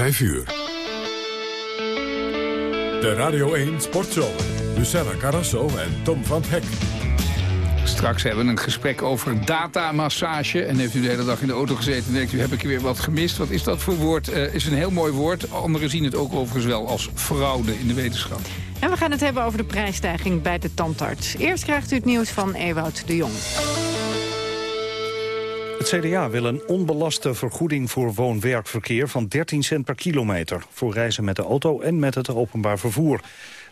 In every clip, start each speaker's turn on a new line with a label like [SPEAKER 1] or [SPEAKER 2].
[SPEAKER 1] 5 uur. De Radio 1 Sportshow. Luciana Carrasso en Tom van Hek.
[SPEAKER 2] Straks hebben we een gesprek over datamassage. En heeft u de hele dag in de auto gezeten en denkt u, heb ik weer wat gemist? Wat is dat voor woord? Uh, is een heel mooi woord. Anderen zien het ook overigens wel als fraude in de wetenschap.
[SPEAKER 3] En we gaan het hebben over de prijsstijging bij de tandarts. Eerst krijgt u het nieuws van Ewout de Jong.
[SPEAKER 4] Het CDA wil een onbelaste vergoeding voor woon-werkverkeer van 13 cent per kilometer. Voor reizen met de auto en met het openbaar vervoer.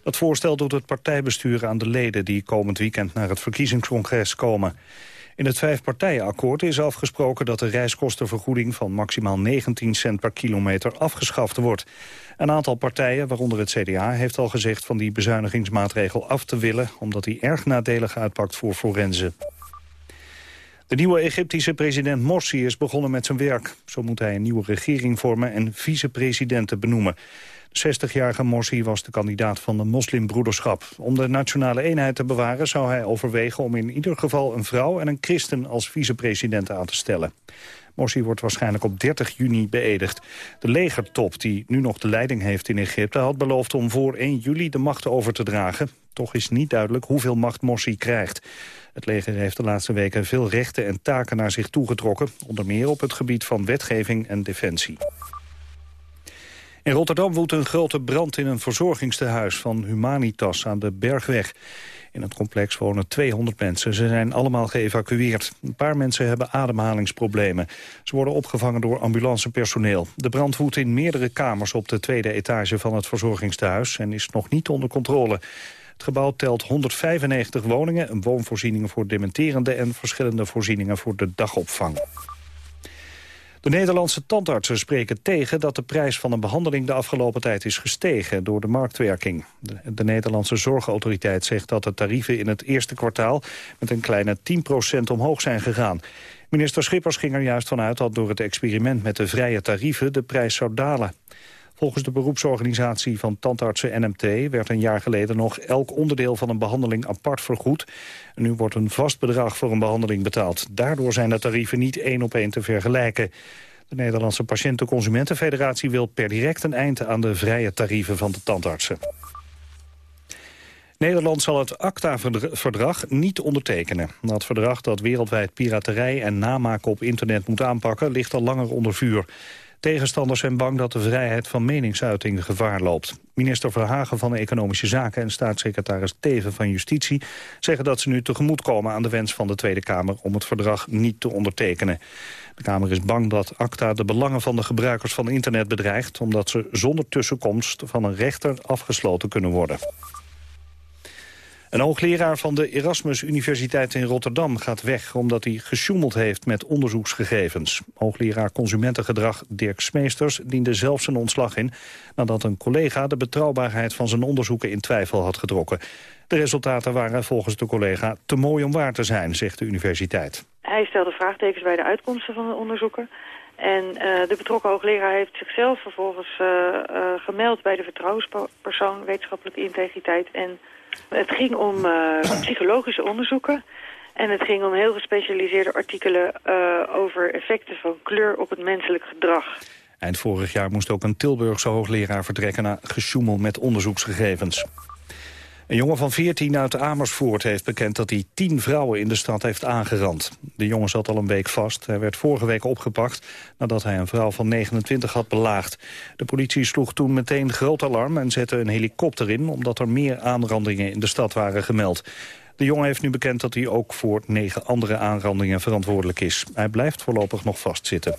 [SPEAKER 4] Dat voorstel doet het partijbestuur aan de leden die komend weekend naar het verkiezingscongres komen. In het vijfpartijenakkoord is afgesproken dat de reiskostenvergoeding van maximaal 19 cent per kilometer afgeschaft wordt. Een aantal partijen, waaronder het CDA, heeft al gezegd van die bezuinigingsmaatregel af te willen, omdat die erg nadelig uitpakt voor forensen. De nieuwe Egyptische president Morsi is begonnen met zijn werk. Zo moet hij een nieuwe regering vormen en vicepresidenten benoemen. De 60-jarige Morsi was de kandidaat van de moslimbroederschap. Om de nationale eenheid te bewaren zou hij overwegen om in ieder geval een vrouw en een christen als vicepresident aan te stellen. Morsi wordt waarschijnlijk op 30 juni beëdigd. De legertop, die nu nog de leiding heeft in Egypte... had beloofd om voor 1 juli de macht over te dragen. Toch is niet duidelijk hoeveel macht Morsi krijgt. Het leger heeft de laatste weken veel rechten en taken naar zich toegetrokken. Onder meer op het gebied van wetgeving en defensie. In Rotterdam woedt een grote brand in een verzorgingstehuis van Humanitas aan de Bergweg. In het complex wonen 200 mensen. Ze zijn allemaal geëvacueerd. Een paar mensen hebben ademhalingsproblemen. Ze worden opgevangen door ambulancepersoneel. De brand woedt in meerdere kamers op de tweede etage van het verzorgingstehuis... en is nog niet onder controle. Het gebouw telt 195 woningen, woonvoorzieningen voor dementerende... en verschillende voorzieningen voor de dagopvang. De Nederlandse tandartsen spreken tegen dat de prijs van een behandeling de afgelopen tijd is gestegen door de marktwerking. De, de Nederlandse Zorgautoriteit zegt dat de tarieven in het eerste kwartaal met een kleine 10% omhoog zijn gegaan. Minister Schippers ging er juist vanuit dat door het experiment met de vrije tarieven de prijs zou dalen. Volgens de beroepsorganisatie van tandartsen NMT werd een jaar geleden nog elk onderdeel van een behandeling apart vergoed. Nu wordt een vast bedrag voor een behandeling betaald. Daardoor zijn de tarieven niet één op één te vergelijken. De Nederlandse Patiënten-Consumentenfederatie wil per direct een eind aan de vrije tarieven van de tandartsen. Nederland zal het ACTA-verdrag niet ondertekenen. Dat verdrag dat wereldwijd piraterij en namaken op internet moet aanpakken... ligt al langer onder vuur. Tegenstanders zijn bang dat de vrijheid van meningsuiting gevaar loopt. Minister Verhagen van Economische Zaken en staatssecretaris Teven van Justitie zeggen dat ze nu tegemoetkomen aan de wens van de Tweede Kamer om het verdrag niet te ondertekenen. De Kamer is bang dat ACTA de belangen van de gebruikers van internet bedreigt... omdat ze zonder tussenkomst van een rechter afgesloten kunnen worden. Een hoogleraar van de Erasmus Universiteit in Rotterdam gaat weg... omdat hij gesjoemeld heeft met onderzoeksgegevens. Hoogleraar Consumentengedrag Dirk Smeesters diende zelf zijn ontslag in... nadat een collega de betrouwbaarheid van zijn onderzoeken in twijfel had getrokken. De resultaten waren volgens de collega te mooi om waar te zijn, zegt de universiteit.
[SPEAKER 5] Hij stelde vraagtekens bij de uitkomsten van de onderzoeken... En uh, de betrokken hoogleraar heeft zichzelf vervolgens uh, uh, gemeld bij de vertrouwenspersoon wetenschappelijke integriteit en het ging om uh, psychologische onderzoeken. En het ging om heel gespecialiseerde artikelen uh, over effecten van kleur op het menselijk gedrag.
[SPEAKER 4] Eind vorig jaar moest ook een Tilburgse hoogleraar vertrekken... na gesjoemel met onderzoeksgegevens. Een jongen van 14 uit Amersfoort heeft bekend dat hij 10 vrouwen in de stad heeft aangerand. De jongen zat al een week vast. Hij werd vorige week opgepakt nadat hij een vrouw van 29 had belaagd. De politie sloeg toen meteen groot alarm en zette een helikopter in... omdat er meer aanrandingen in de stad waren gemeld. De jongen heeft nu bekend dat hij ook voor negen andere aanrandingen verantwoordelijk is. Hij blijft voorlopig nog vastzitten.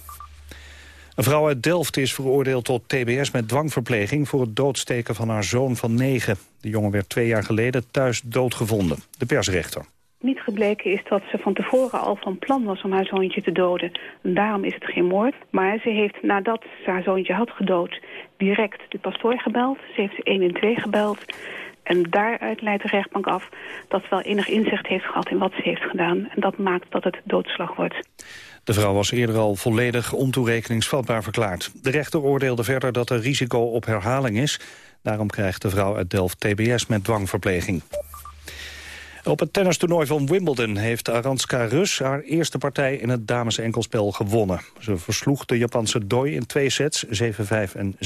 [SPEAKER 4] Een vrouw uit Delft is veroordeeld tot tbs met dwangverpleging... voor het doodsteken van haar zoon van negen. De jongen werd twee jaar geleden thuis doodgevonden. De persrechter.
[SPEAKER 6] Niet gebleken is dat ze van tevoren al van plan was om haar zoontje te doden. En daarom is het geen moord. Maar ze heeft nadat ze haar zoontje had gedood... direct de pastoor gebeld. Ze heeft 112 gebeld. En daaruit leidt de rechtbank af dat ze wel enig inzicht heeft gehad in wat ze heeft gedaan. En dat maakt dat het doodslag wordt.
[SPEAKER 4] De vrouw was eerder al volledig ontoerekeningsvatbaar verklaard. De rechter oordeelde verder dat er risico op herhaling is. Daarom krijgt de vrouw uit Delft TBS met dwangverpleging. Op het tennistoernooi van Wimbledon heeft Aranska Rus haar eerste partij in het damesenkelspel gewonnen. Ze versloeg de Japanse Doi in twee sets, 7-5 en 6-3.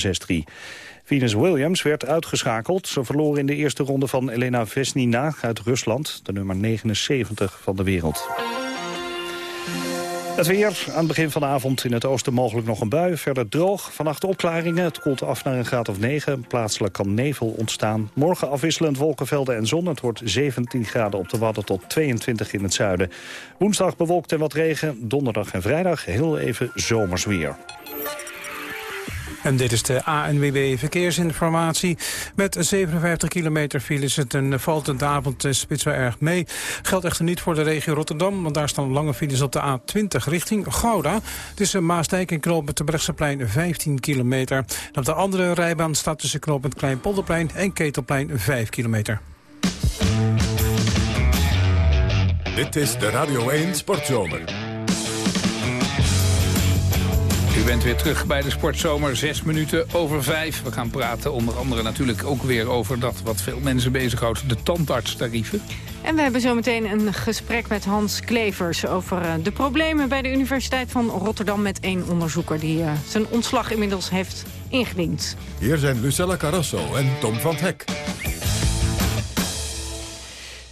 [SPEAKER 4] Venus Williams werd uitgeschakeld. Ze verloor in de eerste ronde van Elena Vesnina uit Rusland, de nummer 79 van de wereld. Het weer, aan het begin van de avond in het oosten mogelijk nog een bui. Verder droog, vannacht opklaringen. Het koelt af naar een graad of 9. Plaatselijk kan nevel ontstaan. Morgen afwisselend wolkenvelden en zon. Het wordt 17 graden op de Wadden tot 22 in het zuiden. Woensdag bewolkt en wat regen. Donderdag en vrijdag heel even zomers weer.
[SPEAKER 7] En dit is de ANWB Verkeersinformatie. Met 57 kilometer file is het een valt avond spits wel erg mee. Geldt echter niet voor de regio Rotterdam, want daar staan lange files op de A20 richting Gouda. Tussen Maasdijk en knooppunt Brechtseplein 15 kilometer. En op de andere rijbaan staat tussen knooppunt Kleinpolderplein en Ketelplein 5 kilometer.
[SPEAKER 1] Dit is de Radio 1 Sportzomer.
[SPEAKER 2] U bent weer terug bij de Sportzomer, zes minuten over vijf. We gaan praten onder andere natuurlijk ook weer over dat wat veel mensen bezighoudt, de tandartstarieven.
[SPEAKER 3] En we hebben zometeen een gesprek met Hans Klevers over eh, de problemen bij de Universiteit van Rotterdam met één onderzoeker die uh, zijn ontslag inmiddels heeft ingediend.
[SPEAKER 1] Hier zijn Lucella Carrasso en Tom van Hek.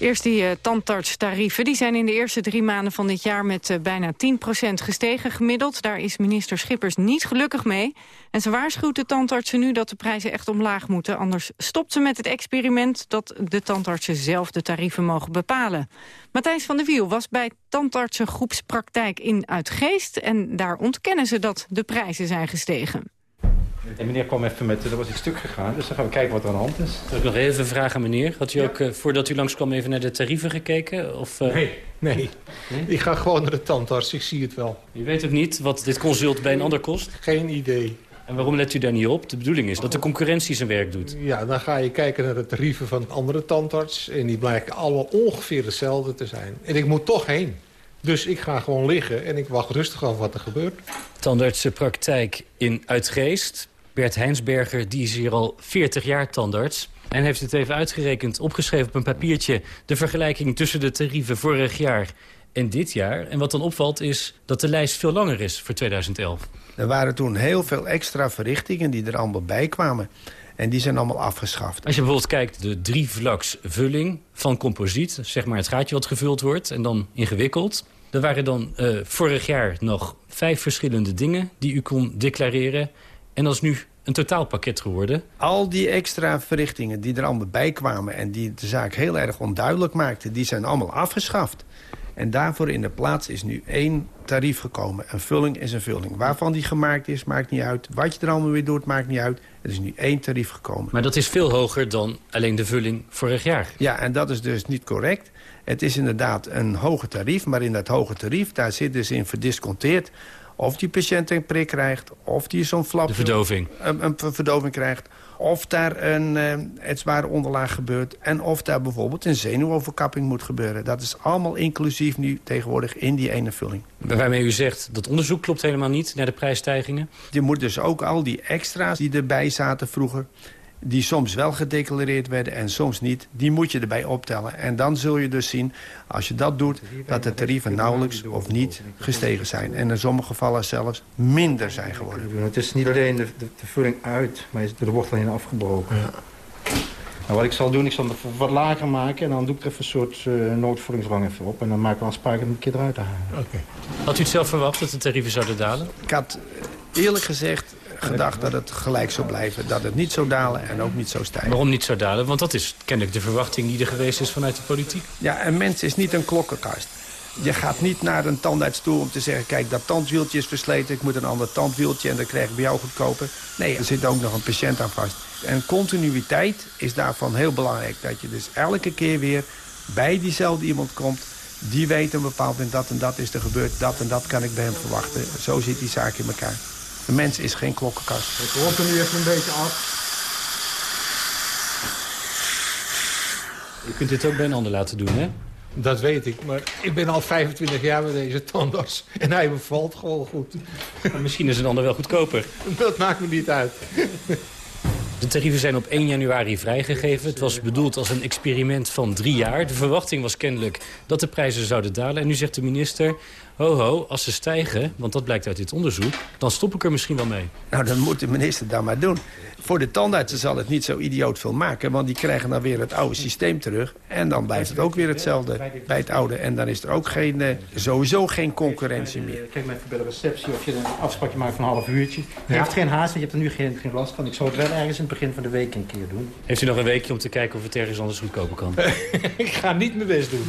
[SPEAKER 3] Eerst die uh, tandartstarieven. Die zijn in de eerste drie maanden van dit jaar met uh, bijna 10% gestegen gemiddeld. Daar is minister Schippers niet gelukkig mee. En ze waarschuwt de tandartsen nu dat de prijzen echt omlaag moeten. Anders stopt ze met het experiment dat de tandartsen zelf de tarieven mogen bepalen. Matthijs van der Wiel was bij tandartsengroepspraktijk in Uitgeest. En daar ontkennen ze dat de prijzen zijn gestegen.
[SPEAKER 8] En meneer kwam even met, er was iets stuk gegaan, dus dan gaan we kijken wat er aan de hand is.
[SPEAKER 9] Zal ik nog even vragen aan meneer? Had u ook, uh, voordat u langskwam, even naar de tarieven gekeken? Of, uh...
[SPEAKER 10] nee, nee, nee. Ik ga gewoon naar de tandarts, ik zie het wel.
[SPEAKER 9] U weet ook niet wat dit consult bij een ander kost?
[SPEAKER 10] Geen idee.
[SPEAKER 9] En waarom let u daar niet op? De bedoeling is dat de concurrentie zijn werk doet.
[SPEAKER 10] Ja, dan ga je kijken naar de tarieven van andere tandarts... en die blijken allemaal ongeveer hetzelfde te zijn. En ik moet toch heen. Dus ik ga gewoon liggen en ik wacht rustig af wat er gebeurt.
[SPEAKER 9] Tandartsenpraktijk in Uitgeest. Bert Heinsberger die is hier al 40 jaar tandarts. En heeft het even uitgerekend, opgeschreven op een papiertje... de vergelijking tussen de tarieven vorig jaar en dit jaar. En wat dan opvalt is dat de lijst veel langer is voor 2011.
[SPEAKER 11] Er waren toen heel veel extra verrichtingen die er allemaal bij kwamen. En die zijn allemaal afgeschaft.
[SPEAKER 9] Als je bijvoorbeeld kijkt, de drievlaksvulling van composiet... zeg maar het gaatje wat gevuld wordt en dan ingewikkeld... Er waren dan uh, vorig jaar nog vijf verschillende dingen die u kon declareren. En dat is nu een totaalpakket geworden.
[SPEAKER 11] Al die extra verrichtingen die er allemaal bij kwamen... en die de zaak heel erg onduidelijk maakten... die zijn allemaal afgeschaft. En daarvoor in de plaats is nu één tarief gekomen. Een vulling is een vulling. Waarvan die gemaakt is, maakt niet uit. Wat je er allemaal weer doet, maakt niet uit. Er is nu één tarief gekomen.
[SPEAKER 9] Maar dat is veel hoger dan alleen de vulling vorig jaar.
[SPEAKER 11] Ja, en dat is dus niet correct. Het is inderdaad een hoger tarief, maar in dat hoge tarief... daar zit dus in verdisconteerd of die patiënt een prik krijgt... of die zo'n flap...
[SPEAKER 9] De verdoving.
[SPEAKER 11] Een, een, verdoving krijgt. Of daar een uh, het zware onderlaag gebeurt. En of daar bijvoorbeeld een zenuwoverkapping moet gebeuren. Dat is allemaal inclusief nu tegenwoordig in die ene vulling.
[SPEAKER 9] Waarmee u zegt dat onderzoek klopt helemaal niet naar de prijsstijgingen?
[SPEAKER 11] Je moet dus ook al die extra's die erbij zaten vroeger die soms wel gedeclareerd werden en soms niet... die moet je erbij optellen. En dan zul je dus zien, als je dat doet... dat de tarieven nauwelijks of niet gestegen zijn. En in sommige gevallen zelfs minder zijn geworden.
[SPEAKER 8] Het is niet alleen de, de, de vulling uit, maar er wordt alleen afgebroken. Ja. Nou, wat ik zal doen, ik zal het wat lager maken... en dan doe ik er even een soort uh, noodvullingsrang even op... en dan maken we afspraken om een keer eruit te halen.
[SPEAKER 9] Okay. Had u het zelf verwacht dat de tarieven zouden dalen?
[SPEAKER 11] Ik had eerlijk gezegd gedacht dat het gelijk zou blijven. Dat het niet zou dalen en ook niet zou stijgen.
[SPEAKER 9] Waarom niet zou dalen? Want dat is kennelijk de verwachting die er geweest is vanuit de politiek.
[SPEAKER 11] Ja, een mens is niet een klokkenkast. Je gaat niet naar een tandarts toe om te zeggen... kijk, dat tandwieltje is versleten, ik moet een ander tandwieltje... en dan krijg ik bij jou goedkoper. Nee, er zit ook nog een patiënt aan vast. En continuïteit is daarvan heel belangrijk. Dat je dus elke keer weer bij diezelfde iemand komt... die weet een bepaald moment dat en dat is er gebeurd... dat en dat kan ik bij hem verwachten. Zo zit die zaak in elkaar. De mens is geen klokkenkast.
[SPEAKER 10] Ik hoort er nu even een beetje af.
[SPEAKER 9] Je kunt dit ook bij een ander laten doen, hè?
[SPEAKER 10] Dat weet ik, maar ik ben al 25 jaar met deze tandarts. En hij bevalt gewoon goed.
[SPEAKER 9] Maar misschien is een ander wel goedkoper.
[SPEAKER 10] Dat maakt me niet uit.
[SPEAKER 9] De tarieven zijn op 1 januari vrijgegeven. Het was bedoeld als een experiment van drie jaar. De verwachting was kennelijk dat de prijzen zouden dalen. En nu zegt de minister, ho ho, als ze stijgen, want dat blijkt uit dit onderzoek... dan stop ik er misschien wel mee.
[SPEAKER 11] Nou, dan moet de minister dat maar doen. Voor de tandartsen zal het niet zo idioot veel maken... want die krijgen dan weer het oude systeem terug. En dan blijft het ook weer hetzelfde bij het oude. En dan is er ook geen, eh, sowieso geen concurrentie meer.
[SPEAKER 12] Kijk maar even bij de receptie of je een afspraakje maakt van een half uurtje. Je hebt geen haast, want je hebt er nu geen, geen last van. Ik zou het wel ergens in het begin van de week een keer doen.
[SPEAKER 9] Heeft u nog een weekje om te kijken of het ergens anders goedkoper kan?
[SPEAKER 12] ik ga niet mijn best doen.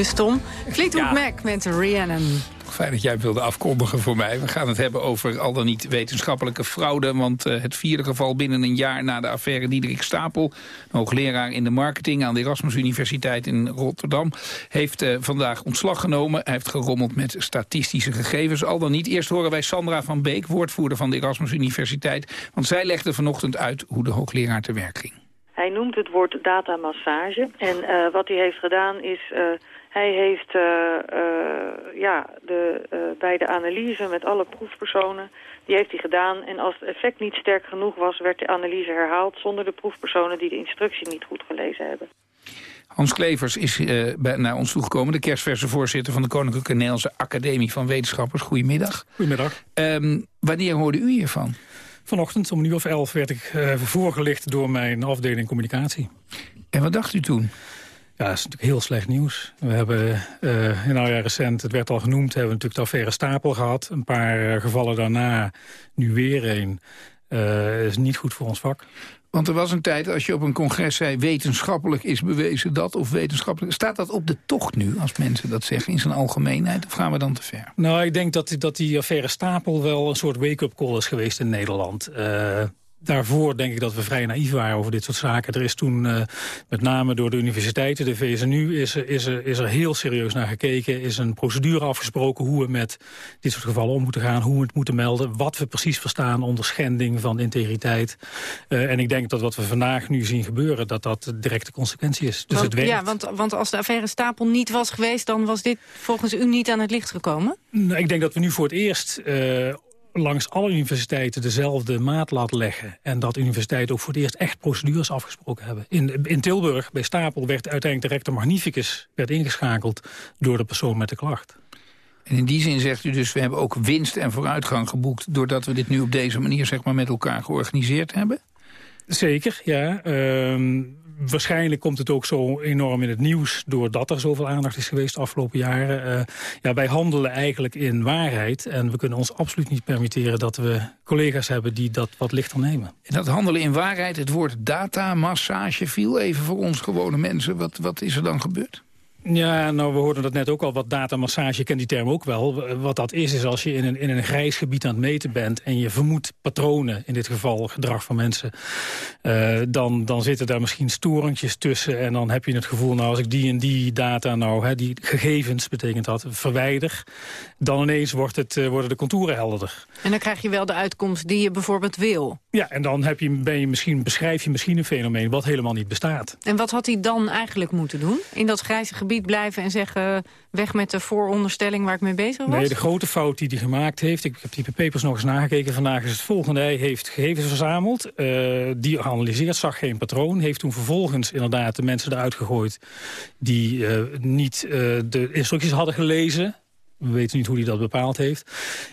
[SPEAKER 3] Dus Tom, Fleetwood Mac met Rhiannon.
[SPEAKER 2] Fijn dat jij wilde afkondigen voor mij. We gaan het hebben over al dan niet wetenschappelijke fraude. Want uh, het vierde geval binnen een jaar na de affaire Diederik Stapel... hoogleraar in de marketing aan de Erasmus Universiteit in Rotterdam... heeft uh, vandaag ontslag genomen. Hij heeft gerommeld met statistische gegevens. Al dan niet. Eerst horen wij Sandra van Beek, woordvoerder van de Erasmus Universiteit. Want zij legde vanochtend uit hoe de hoogleraar te werk ging.
[SPEAKER 5] Hij noemt het woord datamassage. En uh, wat hij heeft gedaan is... Hij heeft uh, ja, de, uh, bij de analyse met alle proefpersonen, die heeft hij gedaan. En als het effect niet sterk genoeg was, werd de analyse herhaald zonder de proefpersonen die de instructie niet goed gelezen hebben.
[SPEAKER 2] Hans Klevers is uh, bij, naar ons toegekomen, de kerstverse voorzitter van de Koninklijke Nederlandse Academie van Wetenschappers. Goedemiddag.
[SPEAKER 13] Goedemiddag.
[SPEAKER 2] Um, wanneer hoorde u hiervan?
[SPEAKER 13] Vanochtend om een uur of elf werd ik uh, voorgelicht door mijn afdeling communicatie.
[SPEAKER 2] En wat dacht u toen?
[SPEAKER 13] Ja, dat is natuurlijk heel slecht nieuws. We hebben uh, nou ja, recent, het werd al genoemd, hebben we natuurlijk de affaire Stapel gehad. Een paar uh, gevallen daarna, nu weer een. Uh, is niet goed voor ons vak.
[SPEAKER 2] Want er was een tijd, als je op een congres zei... wetenschappelijk is bewezen dat, of wetenschappelijk... staat dat op de tocht nu, als mensen dat zeggen, in zijn algemeenheid? Of gaan we dan te ver?
[SPEAKER 13] Nou, ik denk dat, dat die affaire Stapel wel een soort wake-up call is geweest in Nederland. Uh, daarvoor denk ik dat we vrij naïef waren over dit soort zaken. Er is toen, uh, met name door de universiteiten, de VSNU... Is, is, er, is er heel serieus naar gekeken. Is een procedure afgesproken hoe we met dit soort gevallen om moeten gaan. Hoe we het moeten melden. Wat we precies verstaan onder schending van integriteit. Uh, en ik denk dat wat we vandaag nu zien gebeuren... dat dat de directe consequentie is. Dus
[SPEAKER 3] want,
[SPEAKER 13] het werkt.
[SPEAKER 3] Ja, want, want als de affaire Stapel niet was geweest... dan was dit volgens u niet aan het licht gekomen?
[SPEAKER 13] Nou, ik denk dat we nu voor het eerst... Uh, langs alle universiteiten dezelfde maatlat leggen. En dat universiteiten ook voor het eerst echt procedures afgesproken hebben. In, in Tilburg, bij Stapel, werd uiteindelijk de rector magnificus werd ingeschakeld door de persoon met de klacht.
[SPEAKER 2] En in die zin zegt u dus, we hebben ook winst en vooruitgang geboekt... doordat we dit nu op deze manier zeg maar, met elkaar georganiseerd hebben?
[SPEAKER 13] Zeker, ja. Uh, waarschijnlijk komt het ook zo enorm in het nieuws... doordat er zoveel aandacht is geweest de afgelopen jaren. Uh, ja, wij handelen eigenlijk in waarheid. En we kunnen ons absoluut niet permitteren dat we collega's hebben... die dat wat lichter nemen.
[SPEAKER 2] En dat handelen in waarheid, het woord datamassage viel even voor ons gewone mensen. Wat, wat is er dan gebeurd?
[SPEAKER 13] Ja, nou, we hoorden dat net ook al, wat datamassage, ik ken die term ook wel. Wat dat is, is als je in een, in een grijs gebied aan het meten bent... en je vermoedt patronen, in dit geval gedrag van mensen... Uh, dan, dan zitten daar misschien storentjes tussen... en dan heb je het gevoel, nou, als ik die en die data nou... Hè, die gegevens, betekent dat, verwijder... dan ineens wordt het, uh, worden de contouren helderder.
[SPEAKER 3] En dan krijg je wel de uitkomst die je bijvoorbeeld wil.
[SPEAKER 13] Ja, en dan heb je, ben je misschien, beschrijf je misschien een fenomeen... wat helemaal niet bestaat.
[SPEAKER 3] En wat had hij dan eigenlijk moeten doen in dat grijze gebied? Blijven en zeggen... weg met de vooronderstelling waar ik mee bezig was?
[SPEAKER 13] Nee, de grote fout die hij gemaakt heeft... ik heb die papers nog eens nagekeken vandaag... is het volgende. Hij heeft gegevens verzameld, uh, die geanalyseerd, zag geen patroon... heeft toen vervolgens inderdaad de mensen eruit gegooid... die uh, niet uh, de instructies hadden gelezen... We weten niet hoe hij dat bepaald heeft.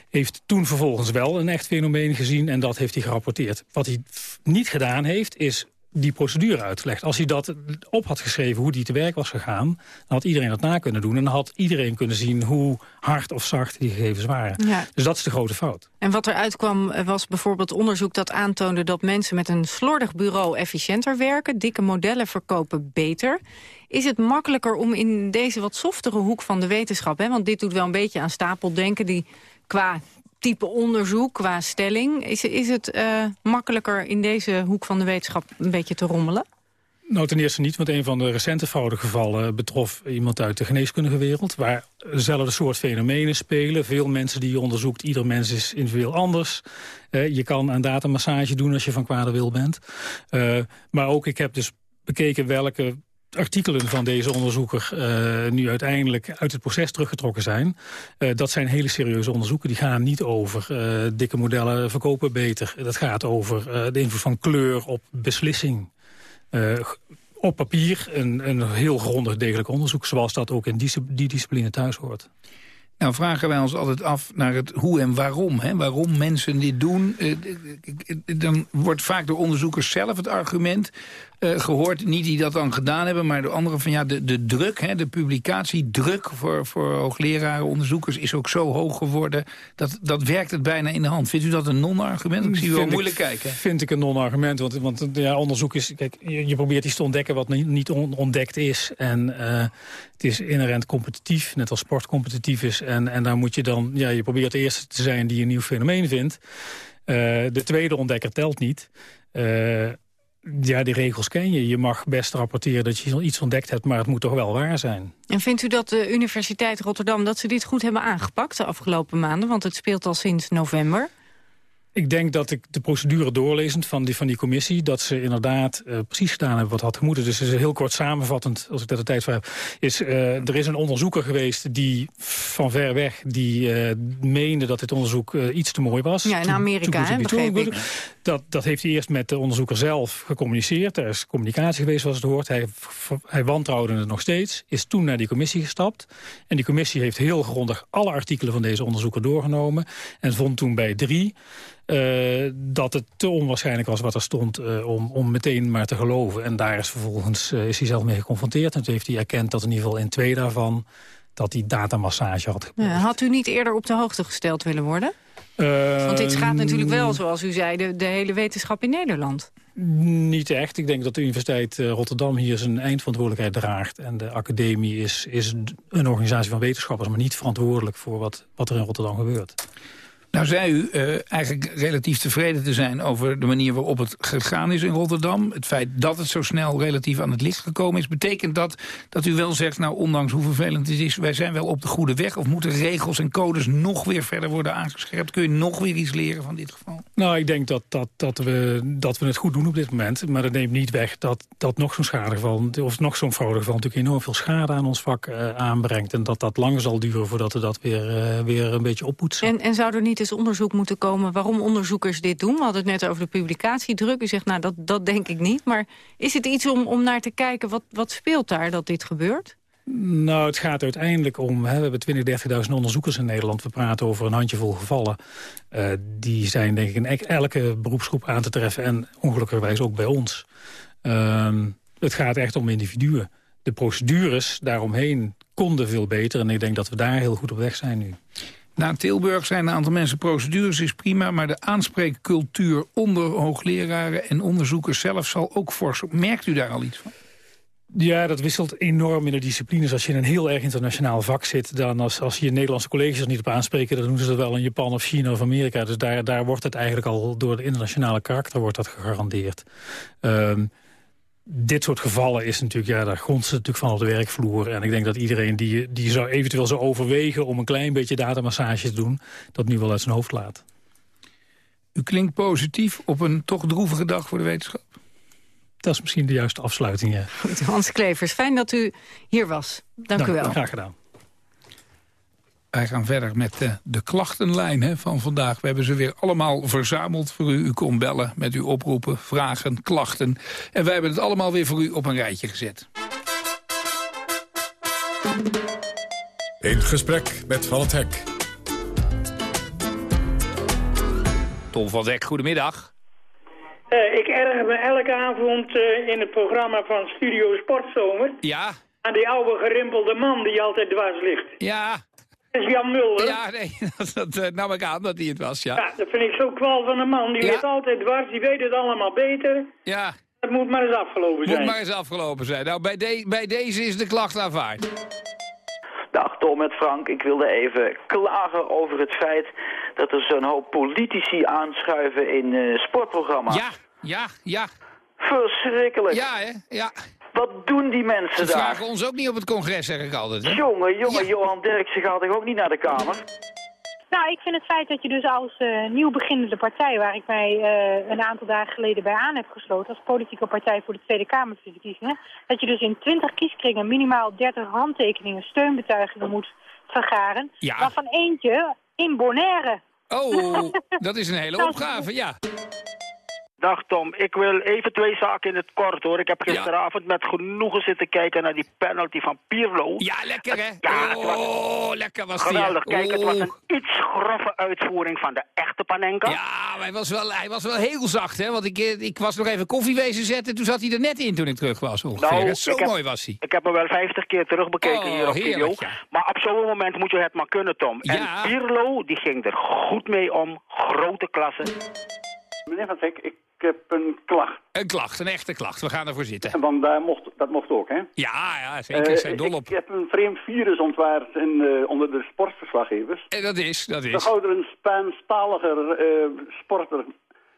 [SPEAKER 13] Heeft toen vervolgens wel een echt fenomeen gezien en dat heeft hij gerapporteerd. Wat hij niet gedaan heeft, is die procedure uitgelegd. Als hij dat op had geschreven hoe die te werk was gegaan... dan had iedereen dat na kunnen doen. En dan had iedereen kunnen zien hoe hard of zacht die gegevens waren. Ja. Dus dat is de grote fout.
[SPEAKER 3] En wat eruit kwam was bijvoorbeeld onderzoek dat aantoonde... dat mensen met een slordig bureau efficiënter werken. Dikke modellen verkopen beter. Is het makkelijker om in deze wat softere hoek van de wetenschap... Hè, want dit doet wel een beetje aan stapeldenken... die qua type onderzoek, qua stelling. Is, is het uh, makkelijker in deze hoek van de wetenschap een beetje te rommelen?
[SPEAKER 13] Nou, ten eerste niet, want een van de recente foute gevallen betrof iemand uit de geneeskundige wereld, waar dezelfde soort fenomenen spelen. Veel mensen die je onderzoekt, ieder mens is individueel anders. Uh, je kan een datamassage doen als je van kwade wil bent. Uh, maar ook, ik heb dus bekeken welke artikelen van deze onderzoeker uh, nu uiteindelijk uit het proces teruggetrokken zijn. Uh, dat zijn hele serieuze onderzoeken. Die gaan niet over uh, dikke modellen verkopen beter. Dat gaat over de invloed van kleur op beslissing. op papier een, een heel grondig degelijk onderzoek... zoals dat ook in die, die discipline thuis hoort.
[SPEAKER 2] Nou vragen wij ons altijd af naar het hoe en waarom. Hè? Waarom mensen dit doen. dan wordt vaak door onderzoekers zelf het argument uh, gehoord. Niet die dat dan gedaan hebben, maar de anderen van ja, de, de druk, hè, de publicatiedruk voor, voor hoogleraren, onderzoekers is ook zo hoog geworden. Dat, dat werkt het bijna in de hand. Vindt u dat een non-argument? Ik zie u wel moeilijk kijken.
[SPEAKER 13] Vind ik een non-argument, want, want ja, onderzoek is, kijk, je, je, probeert iets te ontdekken wat niet, niet on, ontdekt is. En uh, het is inherent competitief, net als sport competitief is. En, en daar moet je dan, ja, je probeert de eerste te zijn die een nieuw fenomeen vindt. Uh, de tweede ontdekker telt niet. Uh, ja, die regels ken je. Je mag best rapporteren dat je iets ontdekt hebt, maar het moet toch wel waar zijn.
[SPEAKER 3] En vindt u dat de Universiteit Rotterdam dat ze dit goed hebben aangepakt de afgelopen maanden? Want het speelt al sinds november.
[SPEAKER 13] Ik denk dat ik de procedure doorlezend van die, van die commissie... dat ze inderdaad uh, precies gedaan hebben wat had gemoeten. Dus is heel kort samenvattend, als ik daar de tijd voor heb... is uh, er is een onderzoeker geweest die van ver weg die uh, meende dat dit onderzoek iets te mooi was.
[SPEAKER 3] Ja, in Amerika, hè, begreep ik.
[SPEAKER 13] Dat, dat heeft hij eerst met de onderzoeker zelf gecommuniceerd. Er is communicatie geweest, zoals het hoort. Hij, hij wantrouwde het nog steeds. Is toen naar die commissie gestapt. En die commissie heeft heel grondig alle artikelen van deze onderzoeker doorgenomen. En vond toen bij drie uh, dat het te onwaarschijnlijk was wat er stond uh, om, om meteen maar te geloven. En daar is vervolgens uh, is hij zelf mee geconfronteerd. En toen heeft hij erkend dat in ieder geval in twee daarvan... dat hij datamassage had.
[SPEAKER 3] Ja, had u niet eerder op de hoogte gesteld willen worden? Want dit gaat natuurlijk wel, zoals u zei, de, de hele wetenschap in Nederland.
[SPEAKER 13] Niet echt. Ik denk dat de Universiteit Rotterdam hier zijn eindverantwoordelijkheid draagt. En de academie is, is een organisatie van wetenschappers... maar niet verantwoordelijk voor wat, wat er in Rotterdam gebeurt.
[SPEAKER 2] Nou zei u uh, eigenlijk relatief tevreden te zijn over de manier waarop het gegaan is in Rotterdam. Het feit dat het zo snel relatief aan het licht gekomen is. Betekent dat dat u wel zegt, nou ondanks hoe vervelend het is... wij zijn wel op de goede weg? Of moeten regels en codes nog weer verder worden aangescherpt? Kun je nog weer iets leren van dit geval?
[SPEAKER 13] Nou, ik denk dat, dat, dat, we, dat we het goed doen op dit moment. Maar dat neemt niet weg dat, dat nog zo'n schadegeval... of nog zo'n fraudegeval natuurlijk enorm veel schade aan ons vak uh, aanbrengt. En dat dat lang zal duren voordat we dat weer, uh, weer een beetje oppoetsen.
[SPEAKER 3] En, en zou er niet onderzoek moeten komen waarom onderzoekers dit doen. We hadden het net over de publicatiedruk. U zegt, nou, dat, dat denk ik niet. Maar is het iets om, om naar te kijken, wat, wat speelt daar dat dit gebeurt?
[SPEAKER 13] Nou, het gaat uiteindelijk om... Hè, we hebben 20.000, 30.000 onderzoekers in Nederland. We praten over een handjevol gevallen. Uh, die zijn denk ik in elke beroepsgroep aan te treffen. En ongelukkigerwijs ook bij ons. Uh, het gaat echt om individuen. De procedures daaromheen konden veel beter. En ik denk dat we daar heel goed op weg zijn nu.
[SPEAKER 2] Na Tilburg zijn een aantal mensen procedures is prima... maar de aanspreekcultuur onder hoogleraren en onderzoekers zelf zal ook fors. Merkt u daar al iets van?
[SPEAKER 13] Ja, dat wisselt enorm in de disciplines. Als je in een heel erg internationaal vak zit... dan als, als je Nederlandse collega's er niet op aanspreken... dan doen ze dat wel in Japan of China of Amerika. Dus daar, daar wordt het eigenlijk al door het internationale karakter wordt dat gegarandeerd. Um, dit soort gevallen is natuurlijk, ja, daar grond ze natuurlijk van op de werkvloer. En ik denk dat iedereen die, die zou eventueel zou overwegen om een klein beetje datamassage te doen, dat nu wel uit zijn hoofd laat.
[SPEAKER 2] U klinkt positief op een toch droevige dag voor de wetenschap.
[SPEAKER 13] Dat is misschien de juiste afsluiting, ja.
[SPEAKER 3] Goed, Hans Klevers, fijn dat u hier was. Dank, Dank u wel.
[SPEAKER 13] Graag gedaan.
[SPEAKER 2] Wij gaan verder met de, de klachtenlijn hè, van vandaag. We hebben ze weer allemaal verzameld voor u. U kon bellen met uw oproepen, vragen, klachten. En wij hebben het allemaal weer voor u op een rijtje gezet.
[SPEAKER 1] In gesprek met Van het Hek.
[SPEAKER 2] Tom van Dek, goedemiddag.
[SPEAKER 14] Uh, ik erger me elke avond uh, in het programma van Studio Sportzomer...
[SPEAKER 2] Ja?
[SPEAKER 14] Aan die oude gerimpelde man die altijd dwars ligt.
[SPEAKER 2] Ja,
[SPEAKER 14] is Jan Mulder.
[SPEAKER 2] Ja, nee, dat, dat uh, nam ik aan dat hij het was, ja.
[SPEAKER 14] Ja, dat vind ik zo kwal van een man. Die ja. weet altijd dwars, die weet het allemaal beter.
[SPEAKER 2] Ja.
[SPEAKER 14] Het moet maar eens afgelopen zijn.
[SPEAKER 2] Moet maar eens afgelopen zijn. Nou, bij, de, bij deze is de klacht aanvaard.
[SPEAKER 15] Dag Tom met Frank. Ik wilde even klagen over het feit dat er zo'n hoop politici aanschuiven in uh, sportprogramma's.
[SPEAKER 2] Ja, ja, ja.
[SPEAKER 15] Verschrikkelijk.
[SPEAKER 2] Ja, hè? Ja.
[SPEAKER 15] Wat doen die mensen
[SPEAKER 2] Ze
[SPEAKER 15] daar?
[SPEAKER 2] vragen ons ook niet op het congres, zeg ik altijd. Hè?
[SPEAKER 15] Jongen, jongen, ja. Johan Derksen gaat toch ook niet naar de Kamer?
[SPEAKER 16] Nou, ik vind het feit dat je dus als uh, nieuw beginnende partij... waar ik mij uh, een aantal dagen geleden bij aan heb gesloten... als politieke partij voor de Tweede Kamerverkiezingen... dat je dus in 20 kieskringen minimaal 30 handtekeningen, steunbetuigingen moet vergaren.
[SPEAKER 2] Ja.
[SPEAKER 16] Waarvan eentje in Bonaire.
[SPEAKER 2] Oh, dat is een hele opgave, ja.
[SPEAKER 17] Dag Tom, ik wil even twee zaken in het kort hoor. Ik heb gisteravond ja. met genoegen zitten kijken naar die penalty van Pirlo.
[SPEAKER 2] Ja, lekker hè?
[SPEAKER 17] Ja,
[SPEAKER 2] oh, was lekker was
[SPEAKER 17] geweldig.
[SPEAKER 2] Die,
[SPEAKER 17] Kijk, het was een iets grove uitvoering van de echte Panenka.
[SPEAKER 2] Ja, maar hij was wel, hij was wel heel zacht hè. Want ik, ik was nog even koffiewezen zetten. Toen zat hij er net in toen ik terug was ongeveer. Nou, Zo
[SPEAKER 17] heb,
[SPEAKER 2] mooi was hij.
[SPEAKER 17] Ik heb hem wel vijftig keer terugbekeken
[SPEAKER 2] oh,
[SPEAKER 17] hier op
[SPEAKER 2] heerlijk,
[SPEAKER 17] video. Ja. Maar op zo'n moment moet je het maar kunnen Tom.
[SPEAKER 2] Ja.
[SPEAKER 17] En Pirlo, die ging er goed mee om. Grote klasse.
[SPEAKER 18] Meneer Van Zek, ik heb een klacht.
[SPEAKER 2] Een klacht, een echte klacht. We gaan ervoor zitten.
[SPEAKER 18] Want daar mocht, dat mocht ook, hè?
[SPEAKER 2] Ja, ja zeker. Uh, zijn dol op.
[SPEAKER 18] Ik heb een vreemd virus ontwaard in, uh, onder de sportverslaggevers.
[SPEAKER 2] En dat is, dat is.
[SPEAKER 18] We houden een Spaanstalige uh, sporter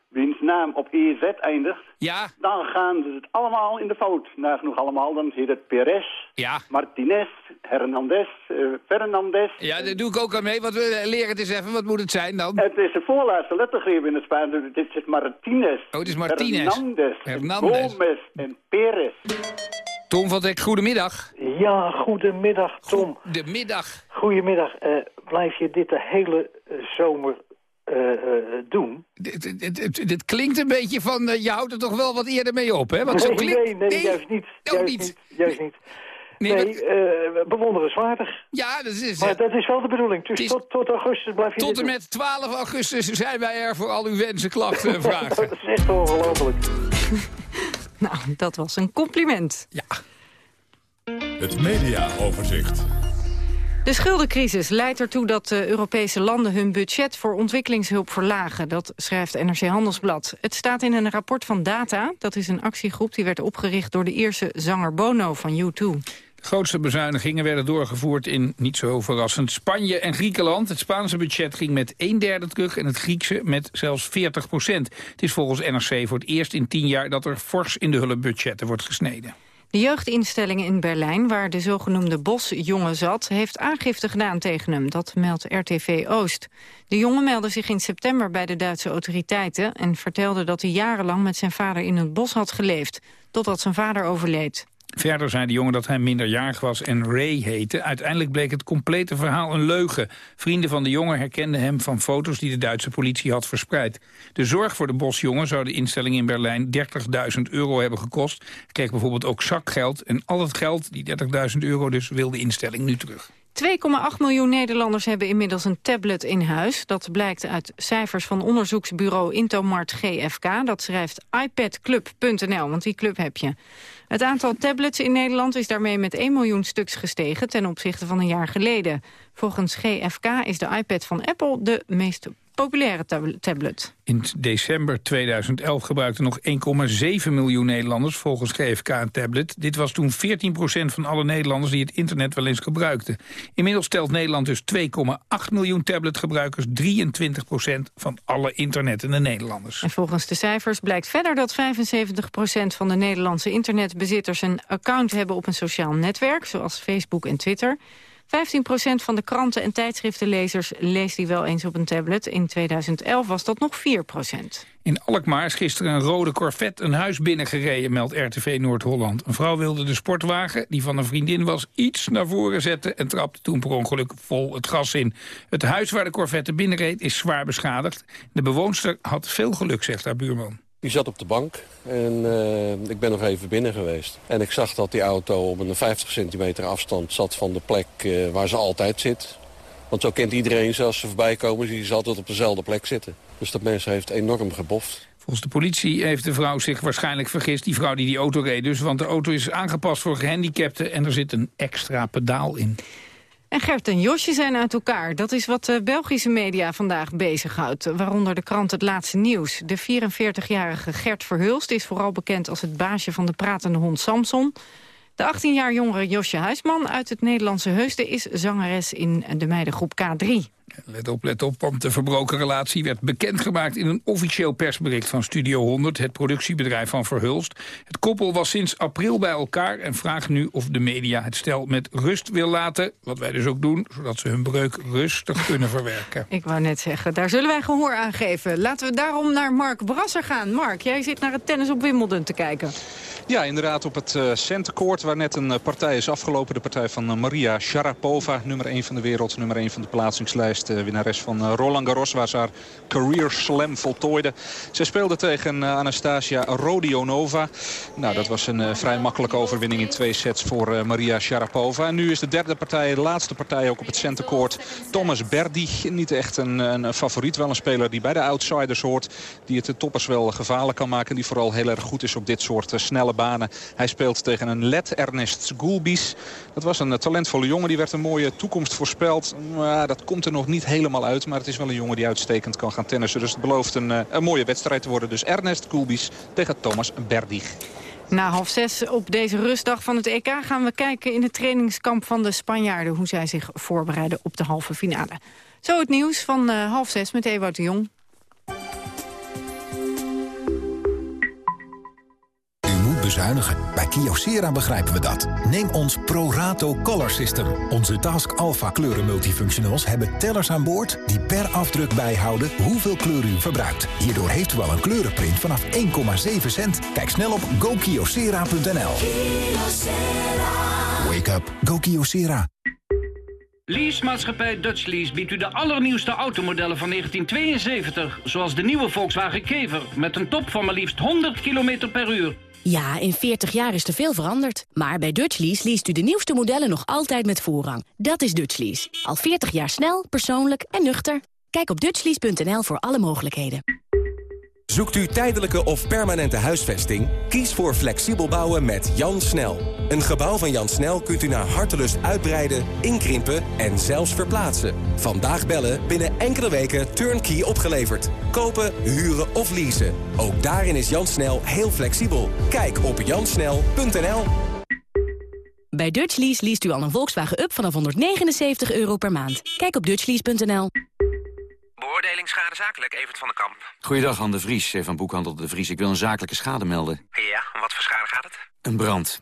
[SPEAKER 18] wiens naam op EZ eindigt,
[SPEAKER 2] ja.
[SPEAKER 18] dan gaan ze het allemaal in de fout. Nagenoeg allemaal, dan heet het Perez,
[SPEAKER 2] ja.
[SPEAKER 18] Martinez, Hernandez, uh, Fernandez.
[SPEAKER 2] Ja, daar doe ik ook aan mee, want we leren het eens even. Wat moet het zijn dan?
[SPEAKER 18] Het is de voorlaatste lettergreep in het Spaans. Het is Martinez.
[SPEAKER 2] Oh, het is Martinez.
[SPEAKER 18] Hernandez,
[SPEAKER 2] Hernandez.
[SPEAKER 18] Gomez en Perez.
[SPEAKER 2] Tom van Dek, goedemiddag.
[SPEAKER 19] Ja, goedemiddag Tom.
[SPEAKER 2] Goedemiddag.
[SPEAKER 18] Goedemiddag. Uh, blijf je dit de hele zomer doen?
[SPEAKER 2] Dit, klinkt een beetje van, je houdt er toch wel wat eerder mee op, hè?
[SPEAKER 18] Want nee, zo klinkt... nee, nee, juist niet. Juist niet. niet. Juist niet. Nee, nee uh, bewonderenswaardig.
[SPEAKER 2] Ja, dat is...
[SPEAKER 18] Maar dat is wel de bedoeling. Dus tot, tot augustus blijf je
[SPEAKER 2] Tot en met 12 augustus zijn wij er voor al uw wensen, klachten en vragen.
[SPEAKER 18] dat is echt ongelooflijk.
[SPEAKER 3] nou, dat was een compliment.
[SPEAKER 2] Ja.
[SPEAKER 1] Het mediaoverzicht.
[SPEAKER 3] De schuldencrisis leidt ertoe dat de Europese landen hun budget voor ontwikkelingshulp verlagen. Dat schrijft NRC Handelsblad. Het staat in een rapport van Data. Dat is een actiegroep die werd opgericht door de eerste zanger Bono van U2.
[SPEAKER 2] De grootste bezuinigingen werden doorgevoerd in, niet zo verrassend, Spanje en Griekenland. Het Spaanse budget ging met een derde terug en het Griekse met zelfs 40 procent. Het is volgens NRC voor het eerst in tien jaar dat er fors in de hulpbudgetten wordt gesneden.
[SPEAKER 3] De jeugdinstelling in Berlijn, waar de zogenoemde Bosjongen zat... heeft aangifte gedaan tegen hem, dat meldt RTV Oost. De jongen meldde zich in september bij de Duitse autoriteiten... en vertelde dat hij jarenlang met zijn vader in het bos had geleefd... totdat zijn vader overleed.
[SPEAKER 2] Verder zei de jongen dat hij minderjarig was en Ray heette. Uiteindelijk bleek het complete verhaal een leugen. Vrienden van de jongen herkenden hem van foto's die de Duitse politie had verspreid. De zorg voor de bosjongen zou de instelling in Berlijn 30.000 euro hebben gekost. Hij kreeg bijvoorbeeld ook zakgeld en al het geld, die 30.000 euro dus, wil de instelling nu terug.
[SPEAKER 3] 2,8 miljoen Nederlanders hebben inmiddels een tablet in huis. Dat blijkt uit cijfers van onderzoeksbureau Intomart GFK. Dat schrijft iPadclub.nl, want die club heb je. Het aantal tablets in Nederland is daarmee met 1 miljoen stuks gestegen... ten opzichte van een jaar geleden. Volgens GFK is de iPad van Apple de meest populaire tablet.
[SPEAKER 2] In december 2011 gebruikten nog 1,7 miljoen Nederlanders volgens GFK een tablet. Dit was toen 14% van alle Nederlanders die het internet wel eens gebruikten. Inmiddels telt Nederland dus 2,8 miljoen tabletgebruikers, 23% van alle internettende Nederlanders.
[SPEAKER 3] En volgens de cijfers blijkt verder dat 75% van de Nederlandse internetbezitters een account hebben op een sociaal netwerk, zoals Facebook en Twitter. 15% van de kranten- en tijdschriftenlezers leest die wel eens op een tablet. In 2011 was dat nog 4%
[SPEAKER 2] In Alkmaar is gisteren een rode Corvette een huis binnengereden, meldt RTV Noord-Holland. Een vrouw wilde de sportwagen, die van een vriendin was, iets naar voren zetten... en trapte toen per ongeluk vol het gas in. Het huis waar de Corvette binnenreed is zwaar beschadigd. De bewoonster had veel geluk, zegt haar buurman.
[SPEAKER 20] Die zat op de bank en uh, ik ben nog even binnen geweest. En ik zag dat die auto op een 50 centimeter afstand zat van de plek uh, waar ze altijd zit. Want zo kent iedereen ze als ze voorbij komen, die zal altijd op dezelfde plek zitten. Dus dat mensen heeft enorm geboft.
[SPEAKER 2] Volgens de politie heeft de vrouw zich waarschijnlijk vergist, die vrouw die die auto reed dus. Want de auto is aangepast voor gehandicapten en er zit een extra pedaal in.
[SPEAKER 3] En Gert en Josje zijn uit elkaar. Dat is wat de Belgische media vandaag bezighoudt. Waaronder de krant Het Laatste Nieuws. De 44-jarige Gert Verhulst is vooral bekend als het baasje van de pratende hond Samson. De 18 jaar jongere Josje Huisman uit het Nederlandse Heusden... is zangeres in de meidengroep K3.
[SPEAKER 2] Let op, let op, want de verbroken relatie werd bekendgemaakt... in een officieel persbericht van Studio 100, het productiebedrijf van Verhulst. Het koppel was sinds april bij elkaar en vraagt nu of de media het stel met rust wil laten. Wat wij dus ook doen, zodat ze hun breuk rustig kunnen verwerken.
[SPEAKER 3] Ik wou net zeggen, daar zullen wij gehoor aan geven. Laten we daarom naar Mark Brasser gaan. Mark, jij zit naar het tennis op Wimbledon te kijken.
[SPEAKER 21] Ja, inderdaad op het uh, centercourt waar net een uh, partij is afgelopen. De partij van uh, Maria Sharapova, nummer 1 van de wereld, nummer 1 van de plaatsingslijst. Winnares van Roland Garros, waar ze haar career slam voltooide. Zij speelde tegen Anastasia Rodionova. Nou, dat was een vrij makkelijke overwinning in twee sets voor Maria Sharapova. En nu is de derde partij, de laatste partij ook op het centercourt. Thomas Berdy, niet echt een, een favoriet, wel een speler die bij de outsiders hoort. Die het de toppers wel gevaarlijk kan maken. Die vooral heel erg goed is op dit soort snelle banen. Hij speelt tegen een Let Ernest Gulbis. Dat was een talentvolle jongen. Die werd een mooie toekomst voorspeld. Maar dat komt er nog niet helemaal uit. Maar het is wel een jongen die uitstekend kan gaan tennissen. Dus het belooft een, eh, een mooie wedstrijd te worden. Dus Ernest Gulbis tegen Thomas Berdig.
[SPEAKER 3] Na half zes op deze rustdag van het EK gaan we kijken in het trainingskamp van de Spanjaarden. Hoe zij zich voorbereiden op de halve finale. Zo het nieuws van uh, half zes met Ewout de Jong.
[SPEAKER 22] Bezuinigen. Bij Kyocera begrijpen we dat. Neem ons ProRato Color System. Onze Task Alpha kleuren multifunctionals hebben tellers aan boord... die per afdruk bijhouden hoeveel kleur u verbruikt. Hierdoor heeft u al een kleurenprint vanaf 1,7 cent. Kijk snel op gokyocera.nl. Wake up. Go Kyocera.
[SPEAKER 23] Leasemaatschappij Dutch Lease biedt u de allernieuwste automodellen van 1972... zoals de nieuwe Volkswagen Kever met een top van maar liefst 100 km per uur.
[SPEAKER 24] Ja, in 40 jaar is er veel veranderd. Maar bij Dutch Lease leest u de nieuwste modellen nog altijd met voorrang. Dat is Dutch Lease. Al 40 jaar snel, persoonlijk en nuchter. Kijk op dutchlease.nl voor alle mogelijkheden.
[SPEAKER 22] Zoekt u tijdelijke of permanente huisvesting? Kies voor flexibel bouwen met Jan Snel. Een gebouw van Jan Snel kunt u naar hartelust uitbreiden, inkrimpen en zelfs verplaatsen. Vandaag bellen, binnen enkele weken turnkey opgeleverd. Kopen, huren of leasen. Ook daarin is Jan Snel heel flexibel. Kijk op jansnel.nl.
[SPEAKER 24] Bij Dutch Lease leest u al een Volkswagen Up vanaf 179 euro per maand. Kijk op dutchlease.nl.
[SPEAKER 25] Beoordeling schade zakelijk, Evert van den Kamp.
[SPEAKER 26] Goeiedag, Han de Vries van Boekhandel de Vries. Ik wil een zakelijke schade melden.
[SPEAKER 25] Ja, om wat voor schade gaat het?
[SPEAKER 26] Een brand.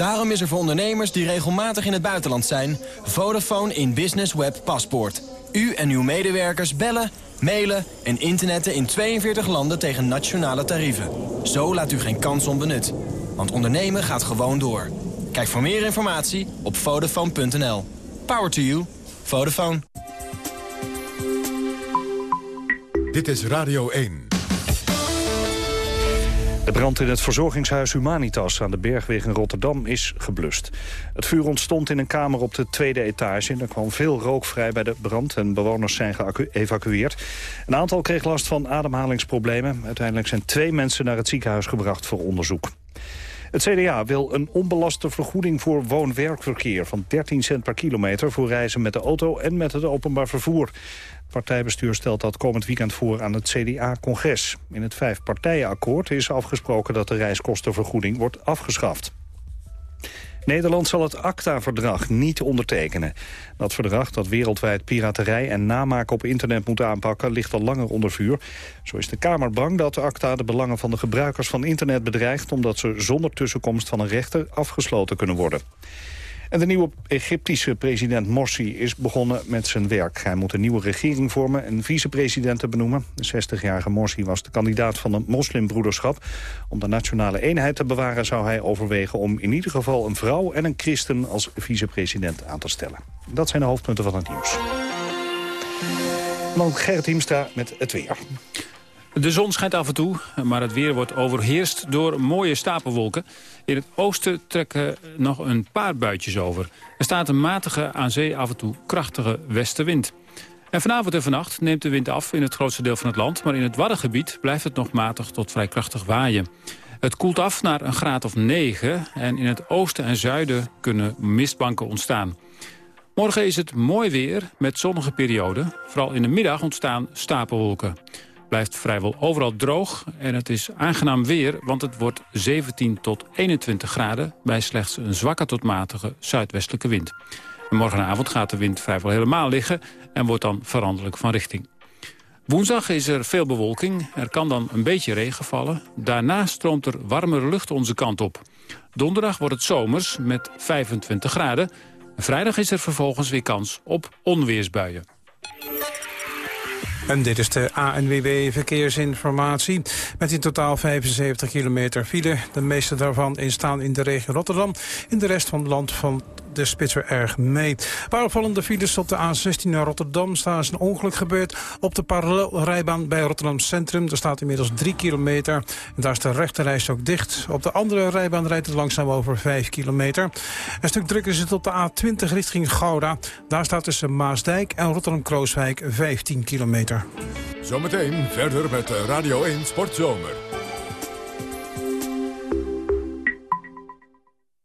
[SPEAKER 27] Daarom is er voor ondernemers die regelmatig in het buitenland zijn... Vodafone in Business Web Paspoort. U en uw medewerkers bellen, mailen en internetten in 42 landen tegen nationale tarieven. Zo laat u geen kans onbenut. Want ondernemen gaat gewoon door. Kijk voor meer informatie op Vodafone.nl. Power to you. Vodafone.
[SPEAKER 1] Dit is Radio 1.
[SPEAKER 4] De brand in het verzorgingshuis Humanitas aan de Bergweg in Rotterdam is geblust. Het vuur ontstond in een kamer op de tweede etage. Er kwam veel rook vrij bij de brand en bewoners zijn geëvacueerd. Een aantal kreeg last van ademhalingsproblemen. Uiteindelijk zijn twee mensen naar het ziekenhuis gebracht voor onderzoek. Het CDA wil een onbelaste vergoeding voor woon-werkverkeer... van 13 cent per kilometer voor reizen met de auto en met het openbaar vervoer. Het partijbestuur stelt dat komend weekend voor aan het CDA-congres. In het vijfpartijenakkoord is afgesproken dat de reiskostenvergoeding wordt afgeschaft. Nederland zal het ACTA-verdrag niet ondertekenen. Dat verdrag dat wereldwijd piraterij en namaak op internet moet aanpakken... ligt al langer onder vuur. Zo is de Kamer bang dat ACTA de belangen van de gebruikers van internet bedreigt... omdat ze zonder tussenkomst van een rechter afgesloten kunnen worden. En de nieuwe Egyptische president Morsi is begonnen met zijn werk. Hij moet een nieuwe regering vormen en vicepresidenten benoemen. De 60-jarige Morsi was de kandidaat van een moslimbroederschap. Om de nationale eenheid te bewaren zou hij overwegen... om in ieder geval een vrouw en een christen als vicepresident aan te stellen. Dat zijn de hoofdpunten van het nieuws. Dan Gerrit Hiemstra met het weer.
[SPEAKER 28] De zon schijnt af en toe, maar het weer wordt overheerst door mooie stapelwolken. In het oosten trekken nog een paar buitjes over. Er staat een matige, aan zee af en toe krachtige westenwind. En vanavond en vannacht neemt de wind af in het grootste deel van het land... maar in het Waddengebied blijft het nog matig tot vrij krachtig waaien. Het koelt af naar een graad of 9 en in het oosten en zuiden kunnen mistbanken ontstaan. Morgen is het mooi weer met zonnige perioden. Vooral in de middag ontstaan stapelwolken blijft vrijwel overal droog en het is aangenaam weer... want het wordt 17 tot 21 graden bij slechts een zwakke tot matige zuidwestelijke wind. morgenavond gaat de wind vrijwel helemaal liggen en wordt dan veranderlijk van richting. Woensdag is er veel bewolking, er kan dan een beetje regen vallen. Daarna stroomt er warmere lucht onze kant op. Donderdag wordt het zomers met 25 graden. Vrijdag is er vervolgens weer kans op onweersbuien.
[SPEAKER 7] En dit is de ANWB Verkeersinformatie. Met in totaal 75 kilometer file. De meeste daarvan staan in de regio Rotterdam. In de rest van het land van de spits er erg mee. Paar opvallende files op de A16 naar Rotterdam. Daar is een ongeluk gebeurd op de parallelrijbaan bij Rotterdam Centrum. Er staat inmiddels 3 kilometer. En daar is de rechterreis ook dicht. Op de andere rijbaan rijdt het langzaam over 5 kilometer. Een stuk drukker is het op de A20 richting Gouda. Daar staat tussen Maasdijk en Rotterdam-Krooswijk 15 kilometer.
[SPEAKER 1] Zometeen verder met Radio 1 Sportzomer.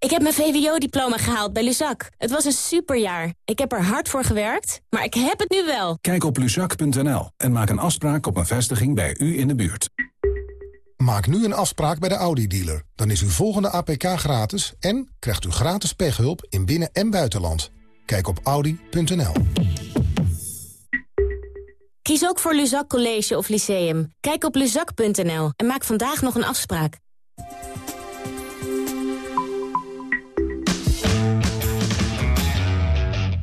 [SPEAKER 24] Ik heb mijn VWO-diploma gehaald bij Luzak. Het was een superjaar. Ik heb er hard voor gewerkt, maar ik heb het nu wel.
[SPEAKER 29] Kijk op luzak.nl en maak een afspraak op een vestiging bij u in de buurt.
[SPEAKER 30] Maak nu een afspraak bij de Audi-dealer. Dan is uw volgende APK gratis en krijgt u gratis pechhulp in binnen- en buitenland. Kijk op audi.nl.
[SPEAKER 24] Kies ook voor Luzak College of Lyceum. Kijk op luzak.nl en maak vandaag nog een afspraak.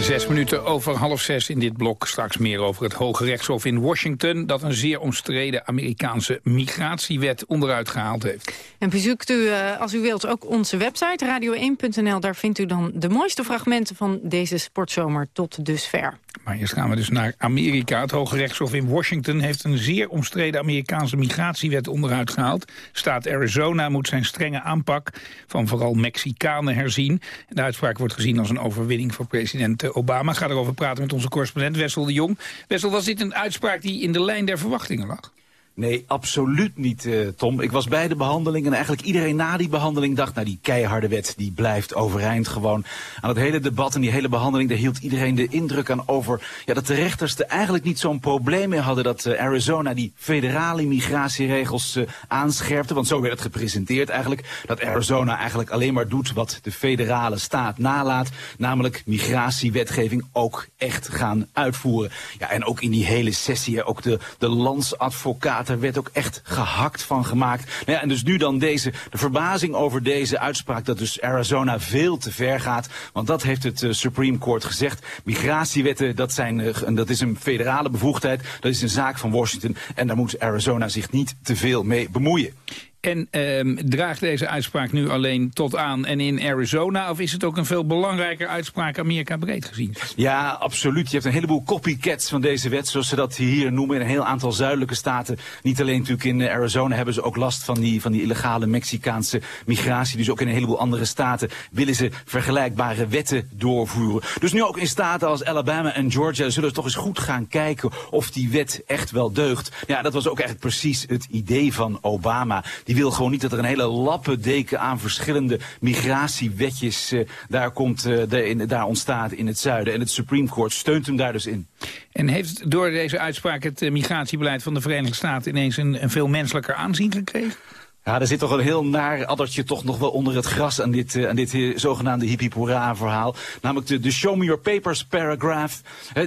[SPEAKER 2] Zes minuten over half zes in dit blok. Straks meer over het Hoge Rechtshof in Washington... dat een zeer omstreden Amerikaanse migratiewet onderuit gehaald heeft.
[SPEAKER 3] En bezoekt u, uh, als u wilt, ook onze website radio1.nl. Daar vindt u dan de mooiste fragmenten van deze sportzomer tot dusver.
[SPEAKER 2] Maar eerst gaan we dus naar Amerika. Het Hoge Rechtshof in Washington heeft een zeer omstreden Amerikaanse migratiewet onderuit gehaald. Staat Arizona moet zijn strenge aanpak van vooral Mexicanen herzien. De uitspraak wordt gezien als een overwinning voor president Obama. Ik ga erover praten met onze correspondent Wessel de Jong. Wessel, was dit een uitspraak die in de lijn der verwachtingen lag?
[SPEAKER 31] Nee, absoluut niet, uh, Tom. Ik was bij de behandeling en eigenlijk iedereen na die behandeling dacht... nou, die keiharde wet die blijft overeind gewoon. Aan het hele debat en die hele behandeling... daar hield iedereen de indruk aan over... Ja, dat de rechters er eigenlijk niet zo'n probleem mee hadden... dat uh, Arizona die federale migratieregels uh, aanscherpte. Want zo werd het gepresenteerd eigenlijk. Dat Arizona eigenlijk alleen maar doet wat de federale staat nalaat. Namelijk migratiewetgeving ook echt gaan uitvoeren. Ja, en ook in die hele sessie, ook de, de landsadvocaat er werd ook echt gehakt van gemaakt. Nou ja, en dus nu dan deze, de verbazing over deze uitspraak dat dus Arizona veel te ver gaat. Want dat heeft het uh, Supreme Court gezegd. Migratiewetten, dat, zijn, uh, dat is een federale bevoegdheid. Dat is een zaak van Washington. En daar moet Arizona zich niet te veel mee bemoeien.
[SPEAKER 2] En ehm, draagt deze uitspraak nu alleen tot aan en in Arizona... of is het ook een veel belangrijker uitspraak Amerika breed gezien?
[SPEAKER 31] Ja, absoluut. Je hebt een heleboel copycats van deze wet, zoals ze dat hier noemen... in een heel aantal zuidelijke staten. Niet alleen natuurlijk in Arizona hebben ze ook last van die, van die illegale Mexicaanse migratie. Dus ook in een heleboel andere staten willen ze vergelijkbare wetten doorvoeren. Dus nu ook in staten als Alabama en Georgia... zullen we toch eens goed gaan kijken of die wet echt wel deugt. Ja, dat was ook eigenlijk precies het idee van Obama... Die wil gewoon niet dat er een hele lappendeken aan verschillende migratiewetjes uh, daar, komt, de, in, daar ontstaat in het zuiden. En het Supreme Court steunt hem daar dus in.
[SPEAKER 2] En heeft door deze uitspraak het uh, migratiebeleid van de Verenigde Staten ineens een, een veel menselijker aanzien gekregen?
[SPEAKER 31] Ja, er zit toch een heel naar addertje toch nog wel onder het gras aan dit, uh, aan dit uh, zogenaamde hippie verhaal. Namelijk de, de Show Me Your Papers paragraph.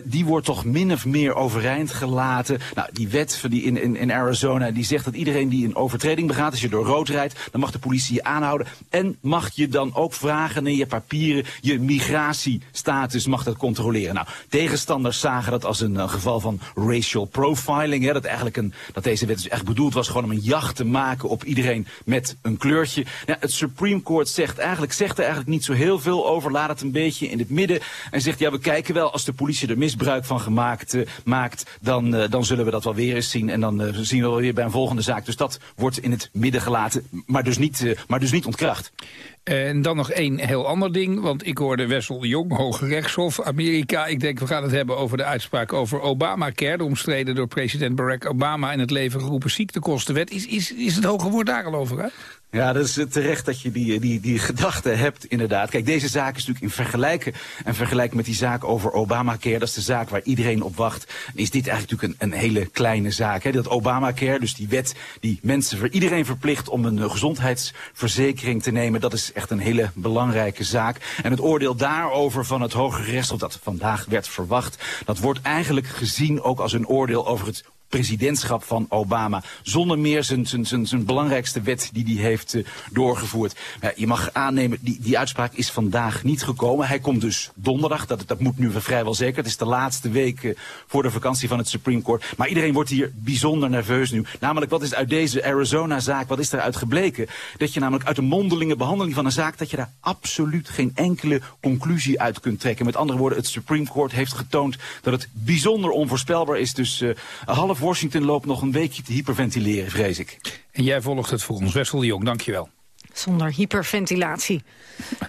[SPEAKER 31] Die wordt toch min of meer overeind gelaten. Nou, die wet van die in, in, in Arizona die zegt dat iedereen die een overtreding begaat, als je door rood rijdt, dan mag de politie je aanhouden. En mag je dan ook vragen naar je papieren, je migratiestatus mag dat controleren. Nou, tegenstanders zagen dat als een uh, geval van racial profiling. Dat, eigenlijk een, dat deze wet dus echt bedoeld was gewoon om een jacht te maken op iedereen met een kleurtje. Ja, het Supreme Court zegt eigenlijk, zegt er eigenlijk niet zo heel veel over. Laat het een beetje in het midden. En zegt, ja, we kijken wel, als de politie er misbruik van gemaakt uh, maakt, dan, uh, dan zullen we dat wel weer eens zien. En dan uh, zien we wel weer bij een volgende zaak. Dus dat wordt in het midden gelaten, maar dus niet, maar dus niet ontkracht.
[SPEAKER 2] En dan nog één heel ander ding, want ik hoorde Wessel Jong, Hoge Rechtshof, Amerika. Ik denk, we gaan het hebben over de uitspraak over Obamacare, de omstreden door president Barack Obama in het leven geroepen ziektekostenwet. Is, is, is het hoge woord daar al over uit?
[SPEAKER 31] Ja, dat is terecht dat je die, die, die gedachte hebt, inderdaad. Kijk, deze zaak is natuurlijk in vergelijken, en vergelijken met die zaak over Obamacare, dat is de zaak waar iedereen op wacht, is dit eigenlijk natuurlijk een, een hele kleine zaak. Hè? Dat Obamacare, dus die wet die mensen, voor iedereen verplicht om een gezondheidsverzekering te nemen, dat is echt een hele belangrijke zaak. En het oordeel daarover van het Hoge Rechtshof, dat vandaag werd verwacht, dat wordt eigenlijk gezien ook als een oordeel over het presidentschap van Obama. Zonder meer zijn, zijn, zijn, zijn belangrijkste wet die hij heeft uh, doorgevoerd. Je mag aannemen, die, die uitspraak is vandaag niet gekomen. Hij komt dus donderdag, dat, dat moet nu vrijwel zeker. Het is de laatste week uh, voor de vakantie van het Supreme Court. Maar iedereen wordt hier bijzonder nerveus nu. Namelijk, wat is uit deze Arizona-zaak, wat is eruit gebleken? Dat je namelijk uit de mondelinge behandeling van een zaak... dat je daar absoluut geen enkele conclusie uit kunt trekken. Met andere woorden, het Supreme Court heeft getoond... dat het bijzonder onvoorspelbaar is. Dus uh, half Washington loopt nog een weekje te hyperventileren, vrees ik.
[SPEAKER 2] En jij volgt het voor ons. Wessel de Jong, dankjewel.
[SPEAKER 3] Zonder hyperventilatie.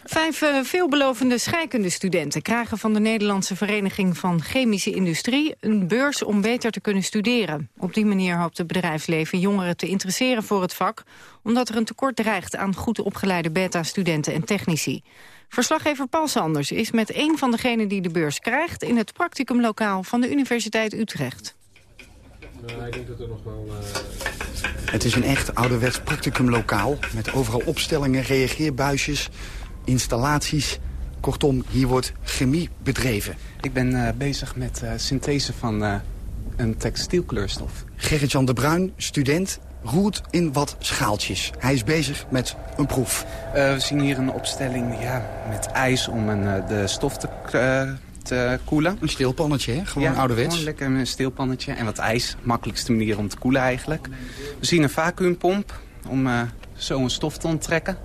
[SPEAKER 3] Vijf uh, veelbelovende scheikundestudenten krijgen van de Nederlandse Vereniging van Chemische Industrie een beurs om beter te kunnen studeren. Op die manier hoopt het bedrijfsleven jongeren te interesseren voor het vak, omdat er een tekort dreigt aan goed opgeleide beta-studenten en technici. Verslaggever Paul Sanders is met een van degenen die de beurs krijgt in het practicumlokaal van de Universiteit Utrecht.
[SPEAKER 11] Nou, ik denk dat er nog wel... Uh... Het is een echt ouderwets practicumlokaal... met overal opstellingen, reageerbuisjes, installaties. Kortom, hier wordt chemie bedreven.
[SPEAKER 32] Ik ben uh, bezig met uh, synthese van een textielkleurstof.
[SPEAKER 11] Gerrit-Jan de Bruin, student, roert in wat schaaltjes. Hij is bezig met een proef.
[SPEAKER 32] we zien hier een opstelling ja, met ijs om een, de stof te te koelen.
[SPEAKER 11] Een steelpannetje, hè? Gewoon ja, ouderwets.
[SPEAKER 32] gewoon lekker een steelpannetje en wat ijs. Makkelijkste manier om te koelen eigenlijk. We zien een vacuümpomp om uh, zo een stof te onttrekken.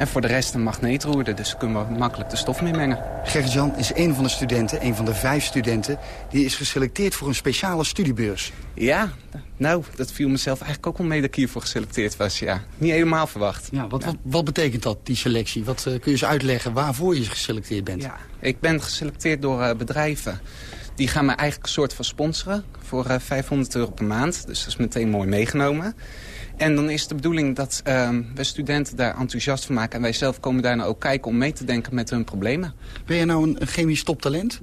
[SPEAKER 32] En voor de rest een magneetroerder, dus kunnen we makkelijk de stof mee mengen.
[SPEAKER 11] Gert-Jan is een van de studenten, een van de vijf studenten... die is geselecteerd voor een speciale studiebeurs.
[SPEAKER 32] Ja, nou, dat viel mezelf eigenlijk ook wel mee dat ik hiervoor geselecteerd was. Ja, niet helemaal verwacht.
[SPEAKER 11] Ja, wat, wat, wat betekent dat, die selectie? Wat uh, kun je eens uitleggen waarvoor je geselecteerd bent?
[SPEAKER 32] Ja, ik ben geselecteerd door uh, bedrijven. Die gaan me eigenlijk een soort van sponsoren voor uh, 500 euro per maand. Dus dat is meteen mooi meegenomen. En dan is de bedoeling dat uh, we studenten daar enthousiast van maken. En wij zelf komen daar nou ook kijken om mee te denken met hun problemen.
[SPEAKER 11] Ben je nou een, chemisch toptalent?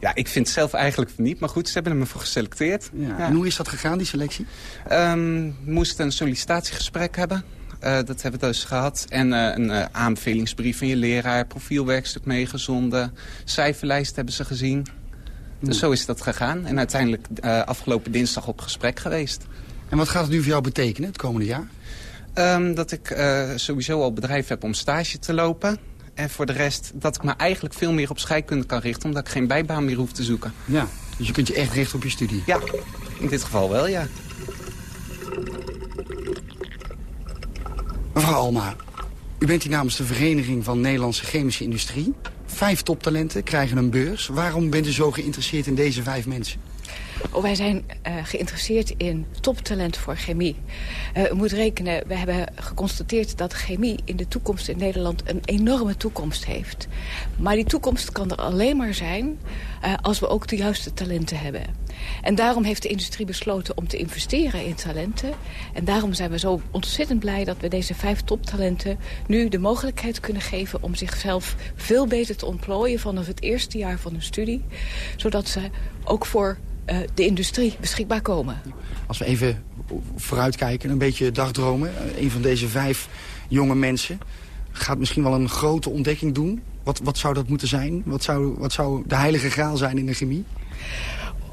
[SPEAKER 32] Ja, ik vind het zelf eigenlijk niet. Maar goed, ze hebben me voor geselecteerd.
[SPEAKER 11] Ja. Ja. En hoe is dat gegaan, die selectie?
[SPEAKER 32] Um, we moesten een sollicitatiegesprek hebben. Uh, dat hebben we dus gehad. En uh, een uh, aanbevelingsbrief van je leraar, profielwerkstuk meegezonden. Cijferlijst hebben ze gezien. Dus zo is dat gegaan. En uiteindelijk afgelopen dinsdag op gesprek geweest.
[SPEAKER 11] En wat gaat het nu voor jou betekenen het komende jaar?
[SPEAKER 32] Um, dat ik sowieso al bedrijf heb om stage te lopen. En voor de rest dat ik me eigenlijk veel meer op scheikunde kan richten... omdat ik geen bijbaan meer hoef te zoeken.
[SPEAKER 11] Ja, dus je kunt je echt richten op je studie?
[SPEAKER 32] Ja, in dit geval wel, ja.
[SPEAKER 11] Mevrouw Alma, u bent hier namens de Vereniging van Nederlandse Chemische Industrie. Vijf toptalenten krijgen een beurs. Waarom bent u zo geïnteresseerd in deze vijf mensen?
[SPEAKER 33] Oh, wij zijn uh, geïnteresseerd in toptalent voor chemie. Uh, u moet rekenen, we hebben geconstateerd dat chemie in de toekomst in Nederland een enorme toekomst heeft. Maar die toekomst kan er alleen maar zijn uh, als we ook de juiste talenten hebben. En daarom heeft de industrie besloten om te investeren in talenten. En daarom zijn we zo ontzettend blij dat we deze vijf toptalenten nu de mogelijkheid kunnen geven om zichzelf veel beter te ontplooien vanaf het eerste jaar van hun studie. Zodat ze ook voor uh, de industrie beschikbaar komen.
[SPEAKER 11] Als we even vooruitkijken, een beetje dagdromen. Een van deze vijf jonge mensen gaat misschien wel een grote ontdekking doen. Wat, wat zou dat moeten zijn? Wat zou, wat zou de heilige graal zijn in de chemie?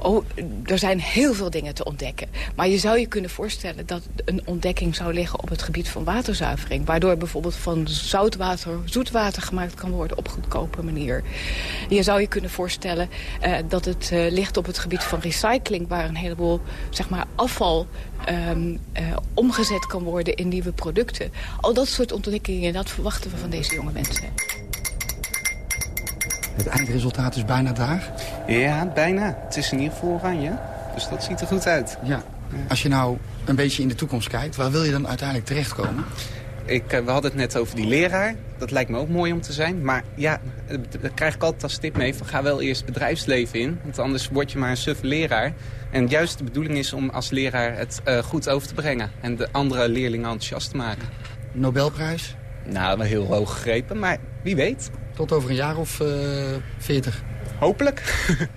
[SPEAKER 33] Oh, er zijn heel veel dingen te ontdekken. Maar je zou je kunnen voorstellen dat een ontdekking zou liggen op het gebied van waterzuivering. Waardoor bijvoorbeeld van zoutwater zoetwater gemaakt kan worden op goedkope manier. Je zou je kunnen voorstellen uh, dat het uh, ligt op het gebied van recycling. Waar een heleboel zeg maar, afval um, uh, omgezet kan worden in nieuwe producten. Al dat soort ontdekkingen, dat verwachten we van deze jonge mensen.
[SPEAKER 11] Het eindresultaat is bijna daar?
[SPEAKER 32] Ja, bijna. Het is in ieder geval oranje. Dus dat ziet er goed uit.
[SPEAKER 11] Ja. Als je nou een beetje in de toekomst kijkt, waar wil je dan uiteindelijk terechtkomen?
[SPEAKER 32] Ik, we hadden het net over die leraar. Dat lijkt me ook mooi om te zijn. Maar ja, daar krijg ik altijd als tip mee van ga wel eerst bedrijfsleven in. Want anders word je maar een suffe leraar. En juist de bedoeling is om als leraar het uh, goed over te brengen. En de andere leerlingen enthousiast te maken.
[SPEAKER 34] Nobelprijs?
[SPEAKER 32] Nou, heel hoog gegrepen, maar wie weet.
[SPEAKER 34] Tot over een jaar of veertig?
[SPEAKER 32] Hopelijk.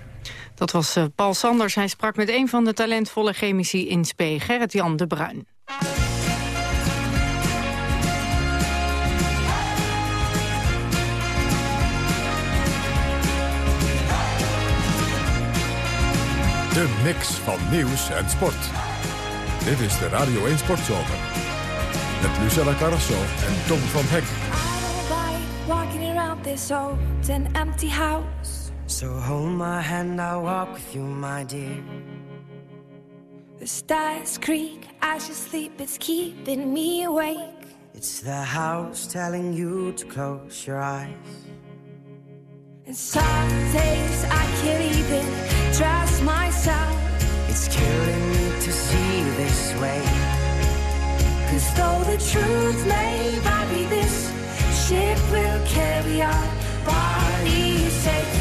[SPEAKER 3] Dat was uh, Paul Sanders. Hij sprak met een van de talentvolle chemici in Spee, Gerrit-Jan de Bruin.
[SPEAKER 1] De mix van nieuws en sport. Dit is de Radio 1 Sportzomer. Met Lucella Carrasso en Tom van Hek.
[SPEAKER 12] walking around this old and empty house. So hold my hand, I'll walk with you, my dear. The stars creak as you sleep, it's keeping me awake. It's the house telling you to close your eyes. And some days I can't even trust myself. Truth may vary, this ship will carry our bodies safe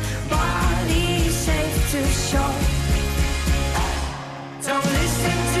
[SPEAKER 12] bodies safe to shore. Don't listen to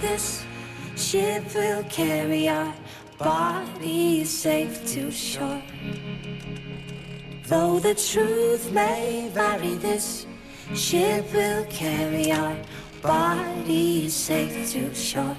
[SPEAKER 12] this ship will carry our bodies safe to shore. Though the truth may vary, this ship will carry our bodies safe to shore.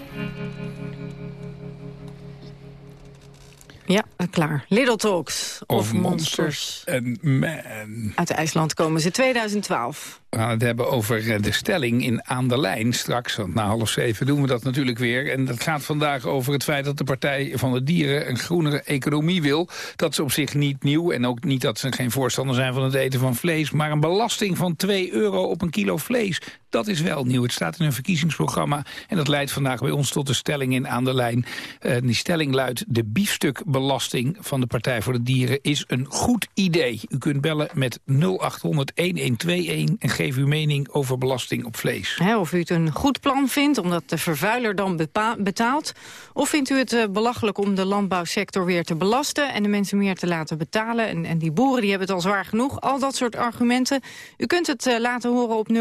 [SPEAKER 3] Ja, klaar. Little Talks of,
[SPEAKER 2] Of
[SPEAKER 3] Monsters.
[SPEAKER 2] En Man.
[SPEAKER 3] Uit IJsland komen ze 2012.
[SPEAKER 2] We gaan het hebben over eh, de stelling in Aan de Lijn straks. Want na half zeven doen we dat natuurlijk weer. En dat gaat vandaag over het feit dat de Partij van de Dieren... een groenere economie wil. Dat is op zich niet nieuw. En ook niet dat ze geen voorstander zijn van het eten van vlees. Maar een belasting van 2 euro op een kilo vlees... dat is wel nieuw. Het staat in een verkiezingsprogramma. En dat leidt vandaag bij ons tot de stelling in Aan de Lijn. Eh, die stelling luidt... de biefstukbelasting van de Partij voor de Dieren is een goed idee. U kunt bellen met 0800-1121 en Geef uw mening over belasting op vlees.
[SPEAKER 3] of u het een goed plan vindt, omdat de vervuiler dan betaalt. Of vindt u het uh, belachelijk om de landbouwsector weer te belasten... en de mensen meer te laten betalen. En, en die boeren die hebben het al zwaar genoeg. Al dat soort argumenten. U kunt het uh, laten horen op 0800-1121.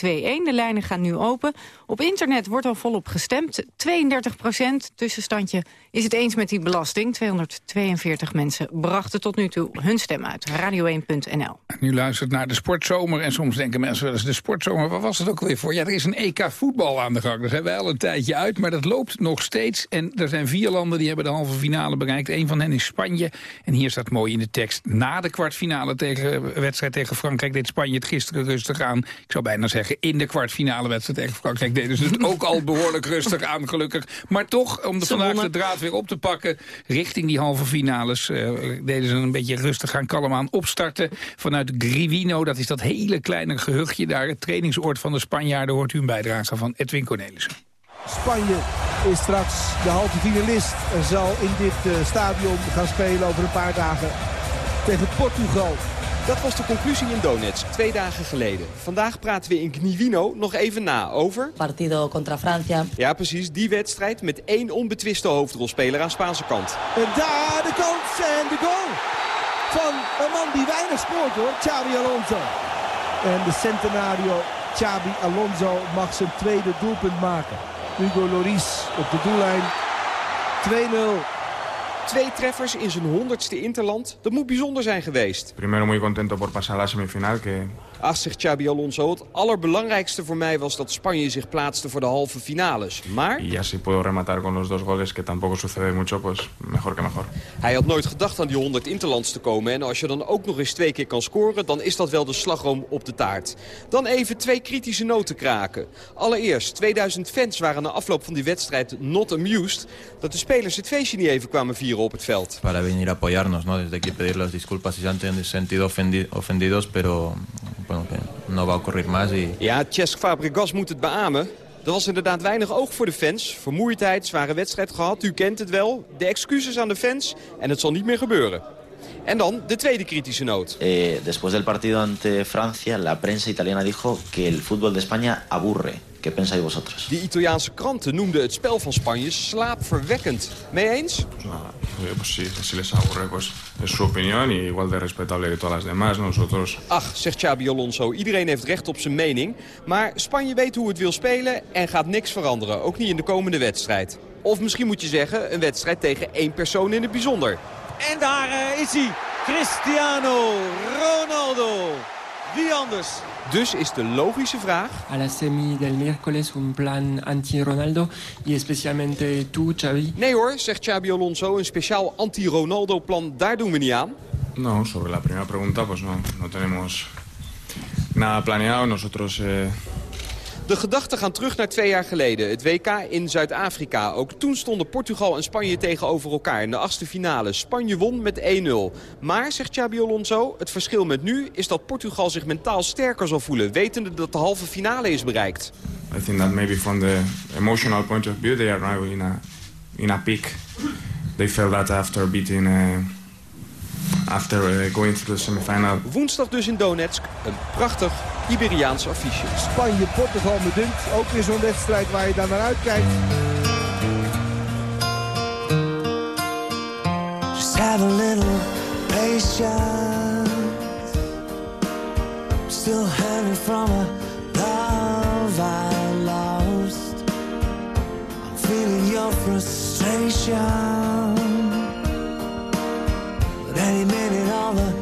[SPEAKER 3] De lijnen gaan nu open. Op internet wordt al volop gestemd. 32 procent tussenstandje is het eens met die belasting. 242 mensen brachten tot nu toe hun stem uit. Radio1.nl.
[SPEAKER 2] Nu luistert naar de sportzomer. En soms denken mensen wel eens, de sportzomer, wat was het ook weer voor? Ja, er is een EK voetbal aan de gang. Daar zijn wij al een tijdje uit, maar dat loopt nog steeds. En er zijn vier landen die hebben de halve finale bereikt. Een van hen is Spanje. En hier staat mooi in de tekst. Na de kwartfinale tegen, wedstrijd tegen Frankrijk deed Spanje het gisteren rustig aan. Ik zou bijna zeggen, in de kwartfinale wedstrijd tegen Frankrijk deden ze het ook al behoorlijk rustig aan, gelukkig. Maar toch, om de vandaag de draad weer op te pakken... richting die halve finales uh, deden ze een beetje rustig gaan kalm aan opstarten. Vanuit Grivino, dat is dat hele kleine gehuchtje daar... het trainingsoord van de Spanjaarden, hoort u een bijdrage van Edwin Cornelissen.
[SPEAKER 35] Spanje is straks de halve finalist en zal in dit uh, stadion gaan spelen over een paar dagen tegen Portugal.
[SPEAKER 36] Dat was de conclusie in Donetsk, twee dagen geleden. Vandaag praten we in Gnivino nog even na over...
[SPEAKER 37] Partido contra Francia.
[SPEAKER 36] Ja, precies, die wedstrijd met één onbetwiste hoofdrolspeler aan Spaanse kant.
[SPEAKER 35] En daar de kans en de goal van een man die weinig spoort hoor, Xabi Alonso. En de centenario Xabi Alonso mag zijn tweede doelpunt maken. Hugo Loris op de doellijn. 2-0.
[SPEAKER 36] Twee treffers in zijn honderdste interland. Dat moet bijzonder zijn geweest.
[SPEAKER 38] Primero muy contento por pasar la semifinal. Que
[SPEAKER 36] Ach, zegt Xabi Alonso, het allerbelangrijkste voor mij was dat Spanje zich plaatste voor de halve finales. Maar...
[SPEAKER 38] Y así puedo rematar con los dos goles, que tampoco sucede mucho, pues mejor que mejor.
[SPEAKER 36] Hij had nooit gedacht aan die 100 interlands te komen. En als je dan ook nog eens twee keer kan scoren, dan is dat wel de slagroom op de taart. Dan even twee kritische noten kraken. Allereerst, 2000 fans waren na afloop van die wedstrijd not amused... dat de spelers het feestje niet even kwamen vieren op het veld.
[SPEAKER 39] Para venir a apoyarnos, ¿no? Desde aquí pedir las disculpas si se han sentido ofendidos, pero bueno, que no va a ocurrir más. Y...
[SPEAKER 36] Ja, Cesc Fabregas moet het beamen. Er was inderdaad weinig oog voor de fans. Vermoeidheid, zware wedstrijd gehad, u kent het wel. De excuses aan de fans en het zal niet meer gebeuren. En dan de tweede kritische noot.
[SPEAKER 40] Eh, después del partido ante Francia, la prensa italiana dijo que el fútbol de España aburre. ¿Qué pensáis vosotros?
[SPEAKER 36] De Italiaanse kranten noemden het spel van Spanje slaapverwekkend. Mee eens?
[SPEAKER 38] Demás. Nosotros...
[SPEAKER 36] Ach, zegt Xabi Alonso, iedereen heeft recht op zijn mening. Maar Spanje weet hoe het wil spelen en gaat niks veranderen. Ook niet in de komende wedstrijd. Of misschien moet je zeggen, een wedstrijd tegen één persoon in het bijzonder.
[SPEAKER 35] En daar uh, is hij, Cristiano Ronaldo. Wie anders?
[SPEAKER 36] Dus is de logische vraag...
[SPEAKER 41] A la semi del miércoles un plan anti-Ronaldo y especialmente tú, Xavi.
[SPEAKER 36] Nee hoor, zegt Xabi Alonso, een speciaal anti-Ronaldo-plan, daar doen we niet aan.
[SPEAKER 38] No, sobre la primera pregunta, pues no, no tenemos nada planeado. Nosotros... Eh...
[SPEAKER 36] De gedachten gaan terug naar twee jaar geleden. Het WK in Zuid-Afrika. Ook toen stonden Portugal en Spanje tegenover elkaar in de achtste finale. Spanje won met 1-0. Maar, zegt Xabi Alonso, het verschil met nu is dat Portugal zich mentaal sterker zal voelen. Wetende dat de halve finale is bereikt.
[SPEAKER 38] I think that maybe from the emotional point of view they are now in a, in a peak. They felt that after beating... Uh... After uh, going to the semifinal.
[SPEAKER 36] Woensdag dus in Donetsk. Een prachtig Iberiaans affiche.
[SPEAKER 35] Spanje, Portugal, me dunkt. Ook weer zo'n wedstrijd waar je daar naar uitkijkt.
[SPEAKER 12] Just have a little patience. Still hanging from a love I lost. I'm feeling your frustration. But any minute all the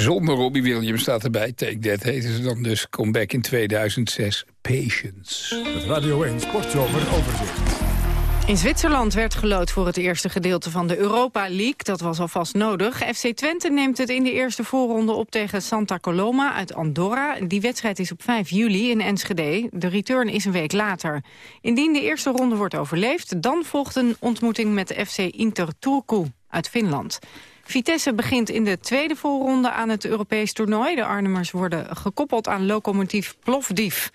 [SPEAKER 2] Zonder Robbie Williams staat erbij. Take That heten ze dan dus. Comeback in 2006. Patience.
[SPEAKER 1] Het Radio 1 Sportzomer overzicht.
[SPEAKER 3] In Zwitserland werd gelood voor het eerste gedeelte van de Europa League. Dat was alvast nodig. FC Twente neemt het in de eerste voorronde op tegen Santa Coloma uit Andorra. Die wedstrijd is op 5 juli in Enschede. De return is een week later. Indien de eerste ronde wordt overleefd... dan volgt een ontmoeting met de FC Inter Turku uit Finland. Vitesse begint in de tweede voorronde aan het Europees toernooi. De Arnhemmers worden gekoppeld aan locomotief Plovdiv.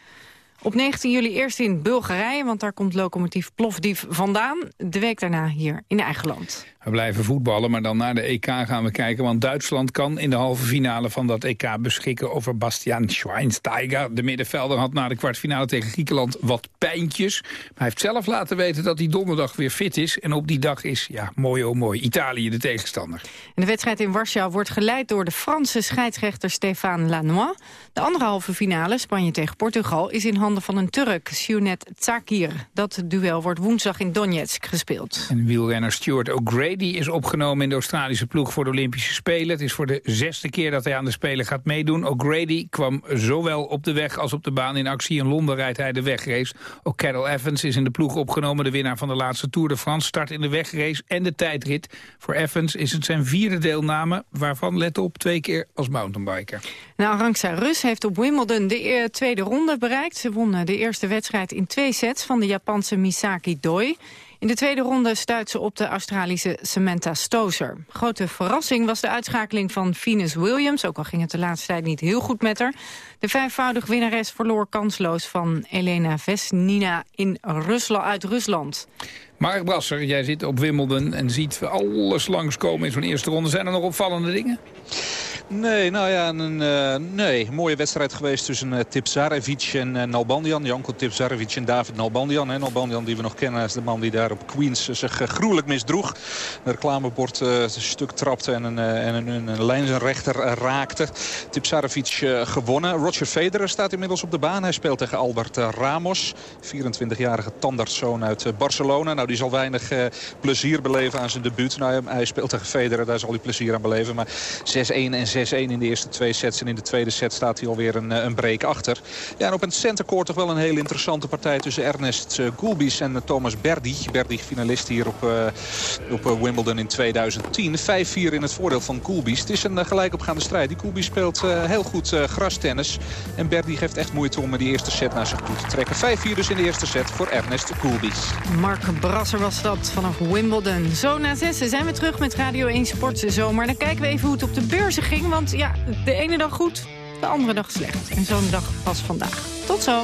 [SPEAKER 3] Op 19 juli eerst in Bulgarije, want daar komt locomotief Plovdiv vandaan. De week daarna hier in eigen land.
[SPEAKER 2] We blijven voetballen, maar dan naar de EK gaan we kijken. Want Duitsland kan in de halve finale van dat EK beschikken over Bastian Schweinsteiger. De middenvelder had na de kwartfinale tegen Griekenland wat pijntjes. Maar hij heeft zelf laten weten dat hij donderdag weer fit is. En op die dag is, ja, mooi oh mooi, Italië de tegenstander.
[SPEAKER 3] En de wedstrijd in Warschau wordt geleid door de Franse scheidsrechter Stéphane Lanois. De andere halve finale, Spanje tegen Portugal, is in handen van een Turk, Siounet Tsakir. Dat duel wordt woensdag in Donetsk gespeeld.
[SPEAKER 2] En wielrenner Stuart O'Grady is opgenomen in de Australische ploeg voor de Olympische Spelen. Het is voor de zesde keer dat hij aan de Spelen gaat meedoen. O'Grady kwam zowel op de weg als op de baan in actie. In Londen rijdt hij de wegrace. Ook Carol Evans is in de ploeg opgenomen. De winnaar van de laatste Tour de France start in de wegrace en de tijdrit. Voor Evans is het zijn vierde deelname, waarvan, let op, twee keer als mountainbiker.
[SPEAKER 3] Nou, Arantxa Rus heeft op Wimbledon de e- tweede ronde bereikt. Ze won de eerste wedstrijd in twee sets van de Japanse Misaki Doi. In de tweede ronde stuit ze op de Australische Samantha Stozer. Grote verrassing was de uitschakeling van Venus Williams... ook al ging het de laatste tijd niet heel goed met haar. De vijfvoudig winnares verloor kansloos van Elena Vesnina in Rusland, uit Rusland.
[SPEAKER 2] Mark Brasser, jij zit op Wimbledon en ziet alles langskomen in zo'n eerste ronde. Zijn er nog opvallende dingen?
[SPEAKER 21] Nee, nou ja, een uh, nee, mooie wedstrijd geweest tussen uh, Tipsarevic en uh, Nalbandian. Janko Tipsarevic en David Nalbandian. Nalbandian die we nog kennen als de man die daar op Queens zich gruwelijk misdroeg. Een reclamebord een stuk trapte en een, en een, een lijnrechter raakte. Tipsarevic gewonnen. Roger Federer staat inmiddels op de baan. Hij speelt tegen Albert Ramos. 24-jarige tandartszoon uit Barcelona. Nou, die zal weinig plezier beleven aan zijn debuut. Nou, hij speelt tegen Federer, daar zal hij plezier aan beleven. Maar 6-1 en 6-1 in de eerste twee sets. En in de tweede set staat hij alweer een, een break achter. Ja, en op een centercourt toch wel een hele interessante partij tussen Ernest Gulbis en Thomas Berdy. Berdy finalist hier op, op Wimbledon in 2010. 5-4 in het voordeel van Gulbis. Het is een gelijkopgaande strijd. Die Gulbis speelt heel goed grastennis. En Berdy geeft echt moeite om die eerste set naar zich toe te trekken. 5-4 dus in de eerste set voor Ernest Gulbis.
[SPEAKER 3] Mark Brasser was dat vanaf Wimbledon. Zo na zessen zijn we terug met Radio 1 Sportse Zomer. Dan kijken we even hoe het op de beurzen ging. Want ja, de ene dag goed, de andere dag slecht. En zo'n dag was vandaag. Tot zo.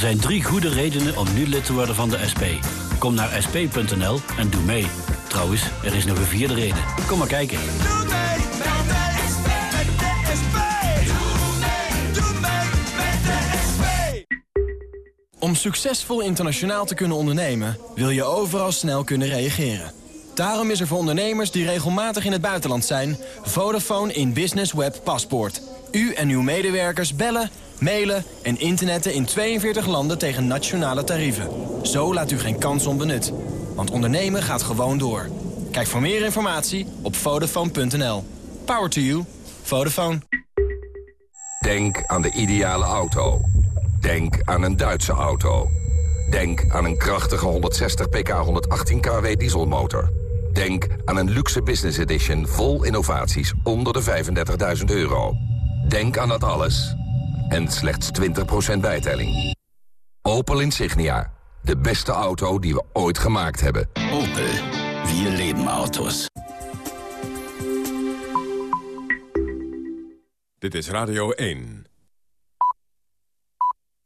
[SPEAKER 42] Zijn drie goede redenen om nu lid te worden van de SP. Kom naar sp.nl en doe mee. Trouwens, er is nog een vierde reden. Kom maar kijken.
[SPEAKER 43] Om succesvol internationaal te kunnen ondernemen... wil je overal snel kunnen reageren.
[SPEAKER 27] Daarom is er voor ondernemers die regelmatig in het buitenland zijn... Vodafone in Business Web Paspoort. U en uw medewerkers bellen, mailen en internetten in 42 landen tegen nationale tarieven. Zo laat u geen kans onbenut. Want ondernemen gaat gewoon door. Kijk voor meer informatie op Vodafone.nl. Power to you. Vodafone.
[SPEAKER 44] Denk aan de ideale auto. Denk aan een Duitse auto. Denk aan een krachtige 160 pk 118 kW dieselmotor. Denk aan een luxe business edition vol innovaties onder de 35.000 euro. Denk aan dat alles. En slechts 20% bijtelling. Opel Insignia. De beste auto die we ooit gemaakt hebben.
[SPEAKER 42] Opel. Wir leben Autos.
[SPEAKER 1] Dit is Radio 1.